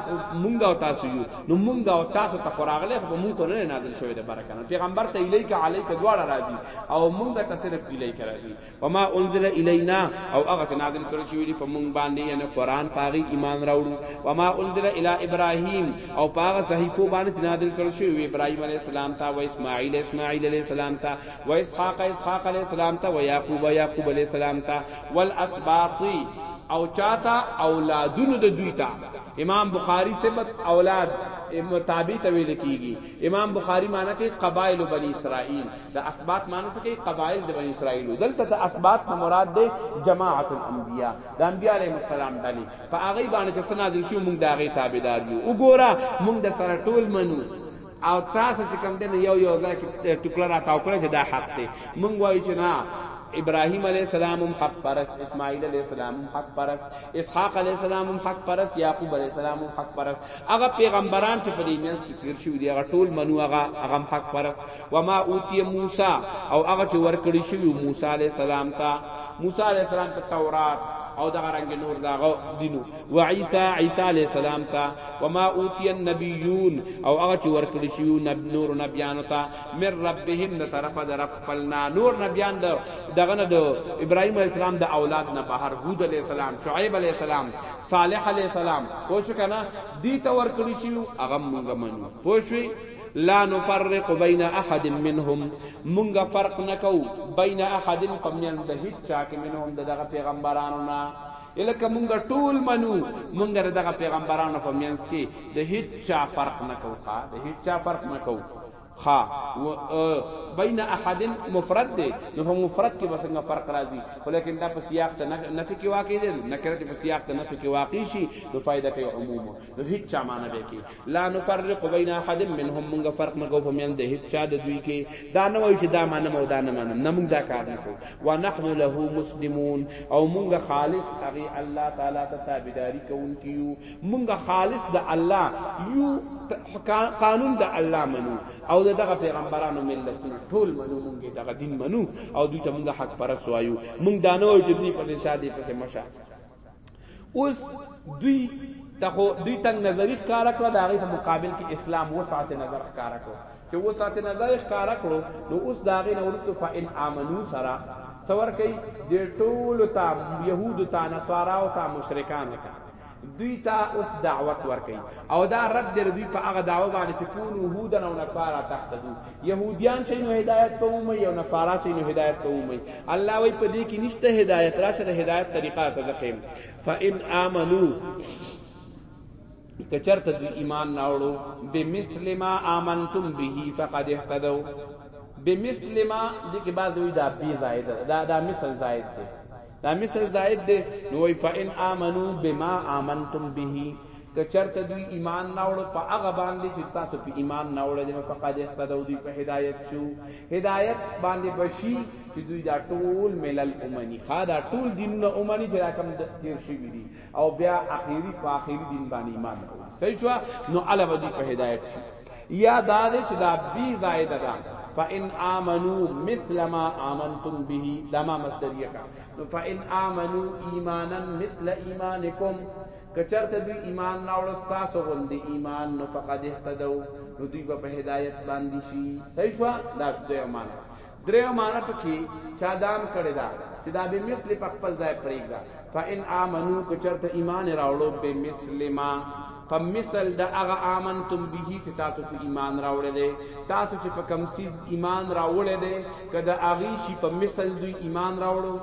مونږ او تاسو یو نو مونږ او تاسو ته خوراغله خو مونږ ته نه نازل شوی دی برکانه پیغمبر ته الیک علیک دواړه راځي او مونږ ته صرف الیک راځي و ما انزل الینا او هغه نازل کړی شوی دی په مونږ باندې یعنی قران پاغي ایمان راوړو و ما انزل الی ابراهیم او پاغه صحیفو باندې نازل کړی شوی ابراهیم علیه السلام ته او اسماعیل اسماعیل علیه السلام ته و اسحاق اسحاق علیہ السلام تا و یعقوب یعقوب علیہ السلام تا والاسباط او چاته اولادونو د دوی ته امام بخاری سبت اولاد تابع ته ویل کیږي امام بخاری معنی کوي قبایل بنی اسرائیل د اسبات معنی څه کوي قبایل د بنی اسرائیل دلته د اسبات نه مراد ده جماعت الانبیاء د انبیاء علیهم السلام ډلې په هغه باندې چې سنازل شو موږ د هغه تابعدار یو وګوره موږ د سره ټول منو او تاسو چې کوم دین یو یو ځای کې ټوکړه را تاو کړی چې دا حق دی مونږ وایو چې نه ابراهيم عليه السلام هم حق پرست اسماعیل عليه السلام هم حق پرست اسحاق عليه السلام هم حق پرست یعقوب عليه السلام هم حق پرست هغه پیغمبران چې په دې میانس کې تیر شوی دی هغه ټول منو هغه هغه حق پرست و ما اوتی موسی او هغه چې ورکړی شوی موسی عليه السلام ته موسی عليه السلام ته تورات او دغه رنگ نور دغه دینو و عیسی عیسی علیه السلام ته و ما اوتی النبیون او هغه چې ورکړی شو نب نور نبیانو ته مر ربهم د طرفه در خپلنا نور نبیان د دغه نه د ابراهیم علیه السلام د اولاد نه بهر هود علیه السلام شعیب علیه السلام صالح علیه السلام پوه شو کنه دی ته ورکړی شو هغه مونږ منو پوه شوی لا نفرق بین احد منهم مونږه فرق نکو بین احد پمنیان د هیڅ چا کې منهم دغه پیغمبرانو نه الکه مونږ ټول منو مونږ د دغه پیغمبرانو په مینس کې د هیڅ چا فرق نه کوو ښا د هیڅ چا فرق نه کوو ښا بین احد مفرد دی نو په مفرد کې بسنګ فرق راځي ولیکن دا په سیاق ته نه فکر واقع دی نکره په سیاق ته نه فکر واقع شي نو فائدہ کوي عموم نو هیڅ چا معنی به کې لا نفرق بین احد منهم مونږ فرق نه کو په میان د هیڅ چا د دوی کې دا نه وایي چې دا مانم او دا نه مانم نه مونږ دا کار نه کو ونحن له مسلمون او مونږ خالص هغه الله تعالی ته تابعداري کوونکي یو مونږ خالص د الله یو قانون د الله منو او دغه پیغمبرانو ملتونه ټول منو مونږ دغه دین منو او دوی ته مونږ حق پرس وایو مونږ دانو چې دوی په شادي پسې مشه اوس دوی ته خو دوی تنگ نظری ښکارا کړه دا غي په مقابل کې اسلام وسعت نظر ښکارا کړو چې وسعت نظر ښکارا کړو نو اوس دا غي نورستو فإن آمنو سرا څور کوي د ټول تا يهود تا نصارا او تا مشرکان تا دوی ته اوس دعوت ورکي او دا رد دی دوی په هغه دعوه باندې چې کونو هودن او نصارا تحتدو يهوديان چې نو هدايت ته ومي او نصارا چې نو هدايت ته ومي الله وي په دې کې نشته هدايت راشه د هدايت طریقه ته ځخیم فان امنو کچرته دوی ایمان ناوړو بمثل ما امنتم به فقد اهتدوا بمثل ما دې کې بعد وی دا بي زائد دا دا مثل زائد دی دا مثل زائد دی نو فإن آمنو بما آمنتم به که چرته دوی ایمان ناوړو په هغه باندې چې تاسو په ایمان ناوړه دي په قد اهتدو دوی په هدایت شو هدایت باندې بشي چې دوی دا ټول ملل اومني خا دا ټول دینونه اومني چې راکم تیر شي دي او بیا اخیری په اخیری دین باندې ایمان راوړي صحیح شو نو علاوه دوی په هدایت شي یا دا دې چې دا بی زائد ده فان امنو مثل ما امنتم به دا ما مصدریه کا فان امنو ایمانا مثل ایمانکم که چرته دوی ایمان راوړ تاسو غوندې ایمان نو فقد اهتدوا نو دوی په هدایت باندې شي صحیح شو دا دوی معنا درې معنا پکې چا دام کړی دا چې دا به مثل په خپل ځای پرېږدا فإن آمنو که چرته ایمان راوړو به مثل ما په مثل د هغه امنتم به چې تاسو په ایمان راوړل دي تاسو چې په کم سیز ایمان راوړل دي کله هغه شي په مثل دوی ایمان راوړو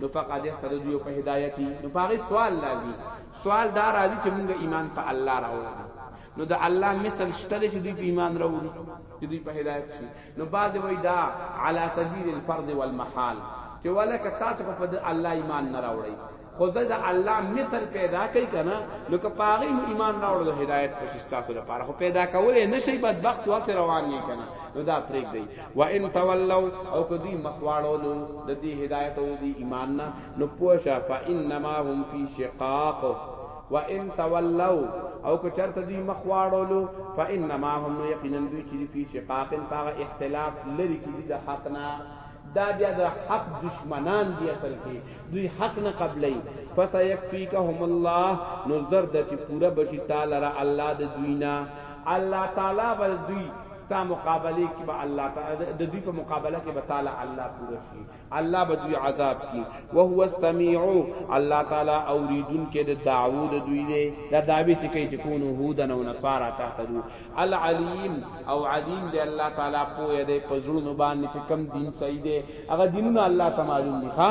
نو فقد اهتدوا یو په هدایت دي نو پاره سوال لازم سوال دا راځي چې موږ ایمان په الله راوړو نو د الله مثل شته چې دوی په ایمان راوړي چې دوی په هدایت شي نو بعد وای دا علی سبیل الفرض والمحال چې ولکه تاسو په دې الله ایمان نه راوړی خو زه د الله مثل پیدا کوي کنه نو که پاغي مو ایمان راوړل هدایت پکې تاسو لپاره خو پیدا کولې نشي بدبخت واسه روان یې کنه نو دا پرېږ دی و ان تولوا او کدی مخواړولو د دې هدایت او دی ایمان نه نو پوښه فانما هم فی شقاق و ان تولوا او که چرته دی مخواړولو فانما هم یقینا دوی چې فی شقاق پاغه اختلاف لري کې دي د حق نه دا بیا د حق دشمنان دی اصل کې دوی حق نه قبلې فسيكفيكهم الله نو زرد چې پورا بشي تعالی را الله د دوی نه الله تعالی بل دوی ستا مقابله کې به الله تعالی د دوی په مقابله کې به تعالی الله پوره شي الله به دوی عذاب کی او هو السمیع الله تعالی اوریدون کې د دعوو د دوی دی دا دعوی چې کوي چې کونو هودن او نصارا تهتدو العلیم او علیم دی الله تعالی پوهه دی په زړونو باندې چې کم دین صحیح دی هغه دینونه الله تعالی معلوم دي ها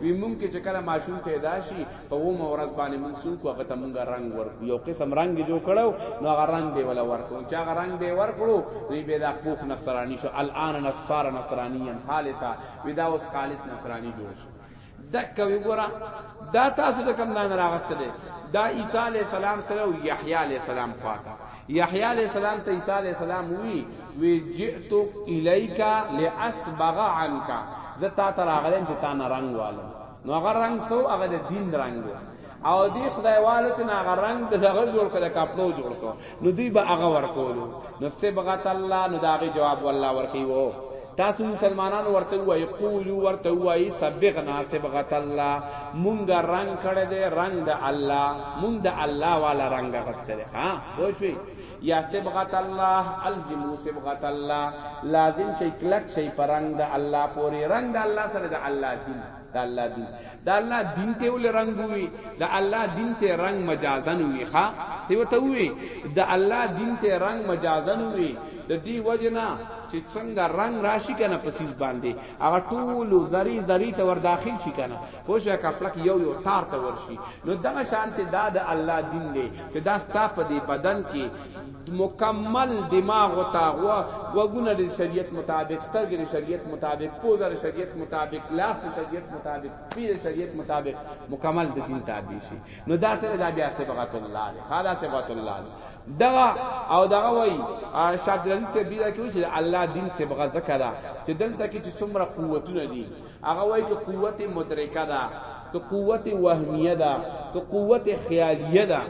وی مونږ کې چې کله ماشوم پیدا شي په و مورز باندې مونږ سو کو هغه ته مونږ رنگ ورکو یو قسم رنگ جوړ کړو نو هغه رنگ دی ولا ورکو چې هغه رنگ دی ورکړو وی به دا پوخ نصرانی شو الان نصار نصرانیا خالصا وی دا اوس خالص نصرانی جوړ شو دک وی ګورا دا تاسو ته کم نه راغستلې دا عیسی علی السلام سره او یحیی علی السلام خواته یحیی علیہ السلام ته عیسی علیہ السلام وی وی جئت الیک لاسبغ عنک زه تا ته راغلم چې تا نه رنگ والم نو هغه رنگ سو هغه د دین رنگ وو او دی خدای والو ته هغه رنگ د هغه جوړ کړه کپلو جوړ کړه نو دی به هغه ورکولو نو صبغت الله نو داغه جواب والله ورکی وو تاسو مسلمانانو ورته وای قولو ورته وای سبغنا سبغت الله مونږ رنگ کړه دې رنگ د الله مونږ د الله والا رنگ غستره ها پوښوي یا سبغت الله الزمو سبغت الله لازم شي کلک شي پر رنگ د الله پوری رنگ د الله سره د الله دین د الله دین د الله دین ته ول رنگ وی د الله دین ته رنگ مجازن وی ښا سی وته وی د الله دین ته رنگ مجازن وی د دې وجنا چې څنګه رنگ راشي کنه پسیز باندې هغه ټول زری زری ته ور داخل شي کنه پوشه کپلک یو یو تار ته ورشي نو دغه شانته دا د الله دین دی چې دا ستا په دې بدن کې مکمل دماغ او تاغوا وګونه د شریعت مطابق سترګې د شریعت مطابق پوزه د شریعت مطابق لاس د شریعت مطابق پی د شریعت مطابق مکمل د دین تابع شي نو دا سره دا بیا صبغت الله دی خاله صبغت الله دی دغه او دغه وای شاد رضی سے بیره کې چې الله دین صبغه ذکر چې دلته کې چې څومره قوتونه دي هغه وای که قوت مدرکه ده که قوت وهمیه ده که قوت خیالیه ده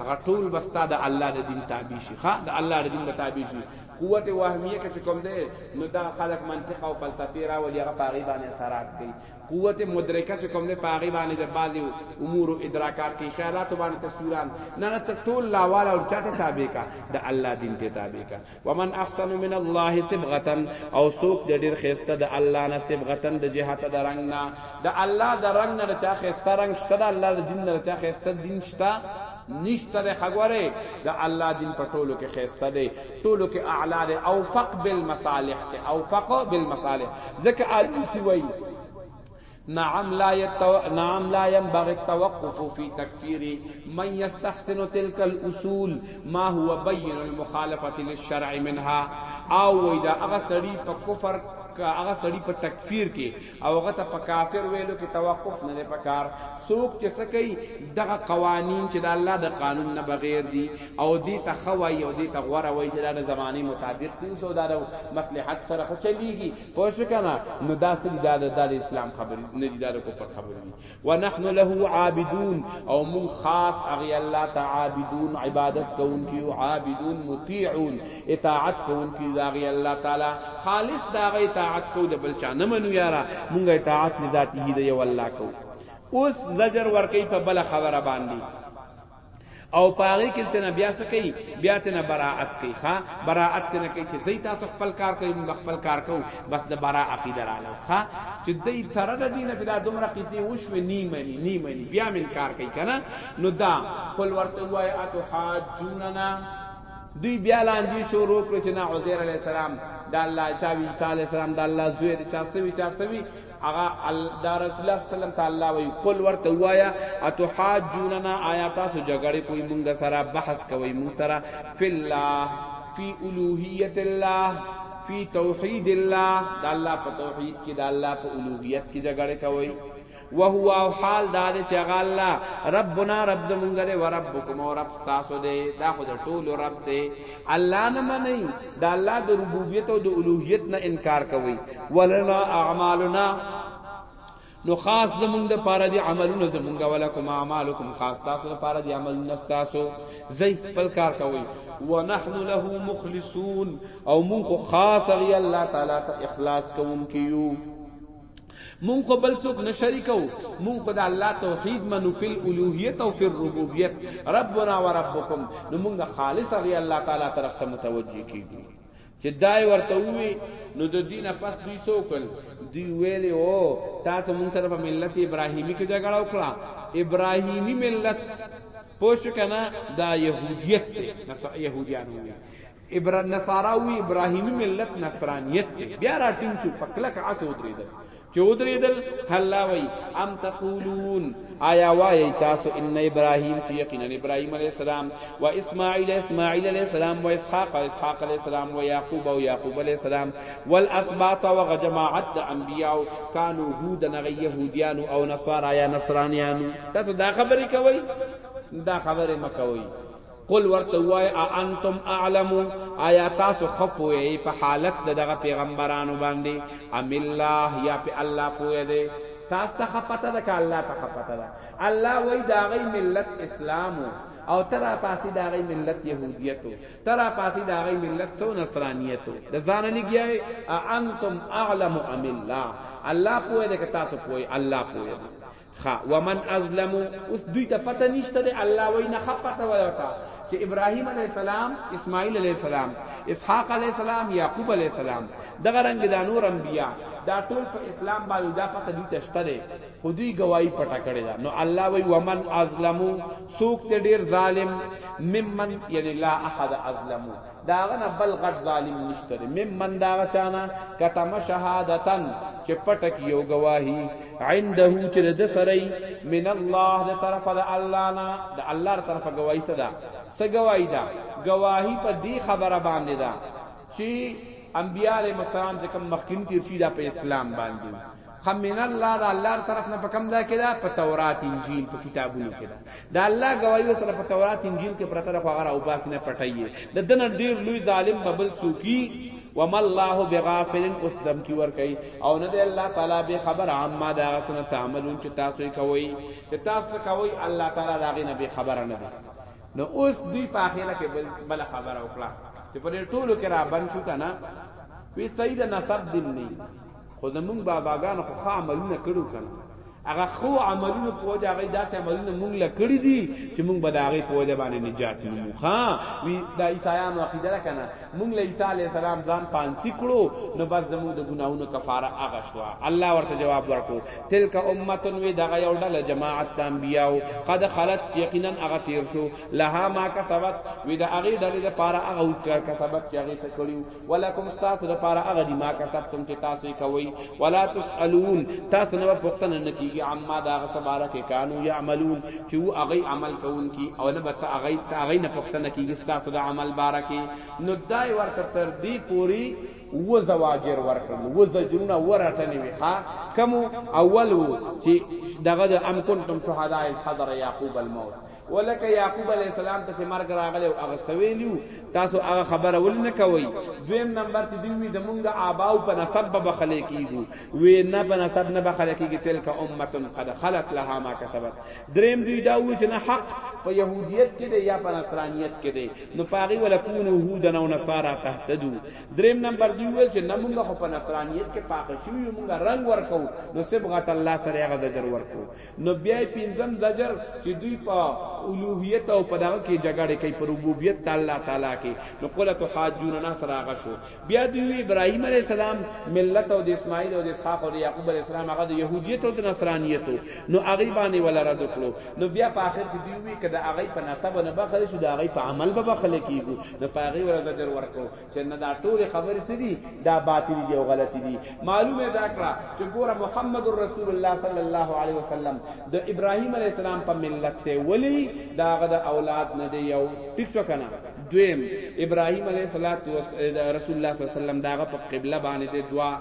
هغه ټول بستا د الله د دین تابع شي ښا د الله د دین د تابع شي قوت وهمیه کې کوم دی نو دا خلق منطق او فلسفه راولي هغه پاغي باندې اثرات کوي قوت مدرکه چې کوم دی پاغي باندې د بعضي امور او ادراکات کې خیالات باندې تصویران نه ته ټول لاواله او چاته تابع کا د الله دین ته تابع کا ومن احسن من الله صبغه او سوق د ډیر خسته د الله نه صبغه د جهت د رنگ نه د الله د رنگ نه چا خسته رنگ شته د الله د دین نه چا خسته دین شته نشته د خغوره د الله دین په ټولو کې خسته دی ټولو کې اعلی دی او فق بالمصالح او فق بالمصالح ځکه السی وایي نعم لا يتو... نعم لا ينبغي التوقف في تكفير من يستحسن تلك الاصول ما هو بين المخالفه للشرع منها او ودا هغه سړی په کفر هغه سړی په تکفیر کې او هغه ته په کافر ویلو کې توقف نه پکار څوک چې سکی دغه قوانین چې د الله د قانون نه بغیر دي او دې ته خوای او دې ته غوړه وای چې د زمانه مطابق دي او دا مصلحت سره خو چلیږي پوه شو کنه نو دا څه دي دا د اسلام خبرې نه دي دا د کفر خبرې دي ونحن له عابدون او مون خاص اغي الله تعابدون عبادت کوونکی عابدون مطيعون اطاعت کوونکی دا اغي الله تعالی خالص دا اغي اطاعت کو د بل چا نه منو یارا مونږ اطاعت لذاته دی یو الله کو اوس زجر ورکی په بل خبره باندې او پاره کې تنه بیا څه کوي بیا تنه براءت کوي ښا براءت تنه کوي چې زئی تاسو خپل کار کوي موږ خپل کار کوو بس د برا عقیده را لوس ښا چې دې تر د دین چې دا دومره قصې وشوي نی منی نی منی بیا من کار کوي کنه نو دا قل ورته وای اتو حاجوننا دوی بیا لاندې شروع کړ چې نه عزیر علی السلام د الله چا عیسی علی السلام د الله زوی د چا سوي چا سوي هغه دا رسول الله صلی الله علیه وسلم تعالی وی قل ورته وایا اتحاجوننا آیات سو جګړه کوي مونږ سره بحث کوي مونږ سره فی الله فی الوهیت الله فی توحید الله دا الله په توحید کې دا الله په الوهیت کې جګړه کوي وهو او حال دا دې چې هغه الله ربنا رب دې مونږ دې وربکم او رب تاسو دې دا خو دې ټول رب دې الله نه منئ د الله د ربوبیت او د الوهیت نه انکار کوي ولنا اعمالنا نو خاص زمونږ د پاره دي عملونه زمونږ ولکم اعمالکم خاص تاسو د پاره دي عملونه تاسو زئی خپل کار کوي ونحن له مخلصون او مونږ خاص غي الله تعالی ته اخلاص کوونکیو مونږ خو بل څوک نه شریکو مونږ خو د الله توحید منو فل الوهیت او فل ربوبیت ربنا وربکم نو مونږ خالص غي الله تعالی طرف ته متوجه کیږو چې دای ورته وی نو د دین پس دوی سو کړ دوی ویلې او تاسو مونږ سره په ملت ابراهیمی کې جګړه وکړه ابراهیمی ملت پوښ کنا دا يهودیت ته يهوديان وي ابرا نصارا وی ابراهیمی ملت نصرانیت دی بیا را ټینګ شو په کلک عصه ودرېدل چې ودرېدل الله وی ام تقولون آیا وای تاسو ان ابراهیم چې یقینا ابراهیم علیه السلام و اسماعیل اسماعیل علیه السلام و اسحاق اسحاق علیه السلام و یعقوب و یعقوب علیه السلام والاسباط و جماعت انبیاء کانوا هودا یهودیان او نصارا یا نصرانیان تاسو دا خبرې کوي دا خبرې مکوي قل ورته وای ا انتم اعلم آیا تاسو خپوی په حالت دغه پیغمبرانو باندې ام الله یا په الله پوی دی تاسو ته خپته ده که الله ته خپته ده الله وای دا غي ملت اسلام او ترا پاسې دا غي ملت يهوديت ترا پاسې دا غي ملت سو نصرانيت د ځان نه کیای انتم اعلم ام الله الله پوی ده که تاسو پوی الله پوی ده خ ومن ازلم اوس دوی ته پته نشته دی الله وای نه خپته ولوتا چې ابراهیم علی السلام اسماعیل علی السلام اسحاق علی السلام یعقوب علی السلام دغه رنگ د نور انبیا دا ټول په اسلام باندې دا پته دوی ته شته دی خو دوی گواہی پټه کړی دا نو الله وای ومن ازلم سوک ته ډیر ظالم ممن یعنی لا احد ازلمو داغه نه بل غټ ظالم نشته دی مم من داغه چانا کتم شهادتن چې پټک یو گواہی عنده چې د سره من الله د طرف د الله نه د الله تر طرف گواہی صدا س گواہی دا گواہی په دی خبره باندې دا چې انبیاء علیهم السلام چې کوم مخکین تیر شي دا په اسلام باندې خم من الله دا الله طرف نه پکم ځای کې دا په تورات انجیل په کتابونو کې دا دا الله گواہی سره په تورات انجیل کې پرته د خغره او باس نه پټایي د دنه ډیر لوی ظالم ببل سوکی وما الله بغافل اوس دم کی ور کوي او نه دی الله تعالی به خبر عما دا غتنه تعملون چې تاسو یې کوي چې تاسو کوي الله تعالی دا غي نه به خبر نه دی نو اوس دی په اخره کې بل بل خبر او کړه چې په ټولو کې را بن شو کنه وی سید نسب دین نه خو زمونږ باباګانو خو ښه عملونه کړو کنه هغه خو عملونه په وجه هغه داسې عملونه مونږ له کړی دي چې مونږ به د هغه په وجه باندې نجات مومو ها وی دا عیسایانو عقیده را کنه مونږ له عیسی علی السلام ځان پانسی کړو نو بس زمونږ د ګناهونو کفاره هغه شو الله ورته جواب ورکړو تلک امه وی دغه یو ډله جماعت د انبیاو قد خلت یقینا هغه تیر شو لها ما کسبت وی د هغه ډله لپاره هغه کسبت چې هغه سکړیو ولکم تاسو د پاره هغه دی ما کسبتم چې تاسو یې کوي ولا تسالون تاسو نه پښتنه نه کیږي عما دا غسباره کې کانو یعملون چې و هغه عمل کوون کی او نه بت هغه ته هغه نه پښتنه کیږي تاسو د عمل باره کې نو دای ورته تر دې پوری و زواجر ورکړل و زجرونه ورټنې وي ها کوم اول چې دغه د ام کنتم شهداء حضر یعقوب الموت ولکه یعقوب علی السلام ته مرګ راغلی او هغه سویلیو تاسو هغه خبره ول نه کوي دویم نمبر ته دوی د مونږه آباو په نسب به خلې کیږي وې نه په نسب نه به خلې کیږي تلک امه قد خلت لها ما کسبت دریم دوی دا و چې نه حق په يهودیت کې دی یا په نصرانیت کې دی نو پاغي ولکون يهودن او نصارا تهتدو دریم نمبر دوی ول چې نه مونږه په نصرانیت کې پاک شو مونږه رنگ ورکو نو صبغه الله سره هغه ذکر ورکو نو بیا یې پنځم زجر چې دوی په الوهیت او په دغه کې جګړې کوي په ربوبیت د الله تعالی کې نو قل تحاجوننا سره هغه شو بیا دوی ابراهیم علیه السلام ملت او د اسماعیل او د اسحاق او د یعقوب علیه السلام هغه د یهودیت او د نصرانیت نو هغه باندې ولا رد کړو نو بیا په اخر کې دوی وی کده هغه په نسب نه بخل شو د هغه په عمل به بخل کیږي نو په هغه ورځ زجر ورکړو چې نه دا ټول خبرې څه دي دا باطل دي او غلط دي معلومه دا کړه چې ګوره محمد رسول الله صلی الله علیه وسلم د ابراهیم علی السلام په ملت ته ولی دا غد اولاد نه دی یو ټیک شو کنه دویم ابراهیم علی السلام رسول الله صلی الله علیه وسلم داغه په قبله باندې دی دعا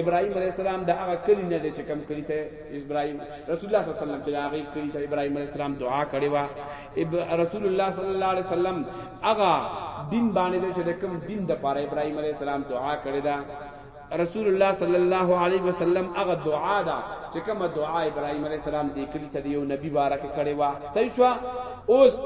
ابراهیم علی السلام دا هغه کلی نه دی چې کم کلی ته ابراهیم رسول الله صلی الله علیه وسلم داغه کلی ته ابراهیم علی السلام دعا کړې و رسول الله صلی الله علیه وسلم اغا دین باندې چې د کوم دین د پاره ابراهیم علیه السلام دعا کړې ده رسول الله صلی الله علیه وسلم هغه دعا ده چې کومه دعا ابراهیم علیه السلام دې کړی ته یو نبی بارک کړي وا صحیح شو اوس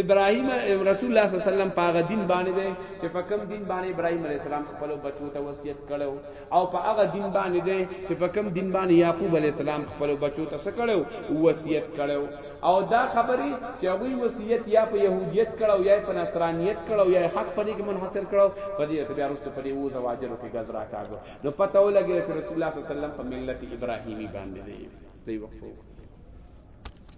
ابراهیم رسول الله صلی الله علیه وسلم په دین باندې چې په کوم دین باندې ابراهیم علیه السلام خپل بچو ته وصیت کړو او په هغه دین باندې ده چې په کوم دین باندې یعقوب علی السلام خپل بچو ته سکړو وصیت کړو او دا خبرې چې هغه وصیت یا په يهودیت کړو یا په نصرانیت کړو یا حق په دې کې منحصر کړو په دې ته بیا وروسته په دې وو زواجر کې غزرا کاغو نو پته ولګی چې رسول الله صلی الله علیه وسلم په ملت ابراهیمی باندې دی دی وقفو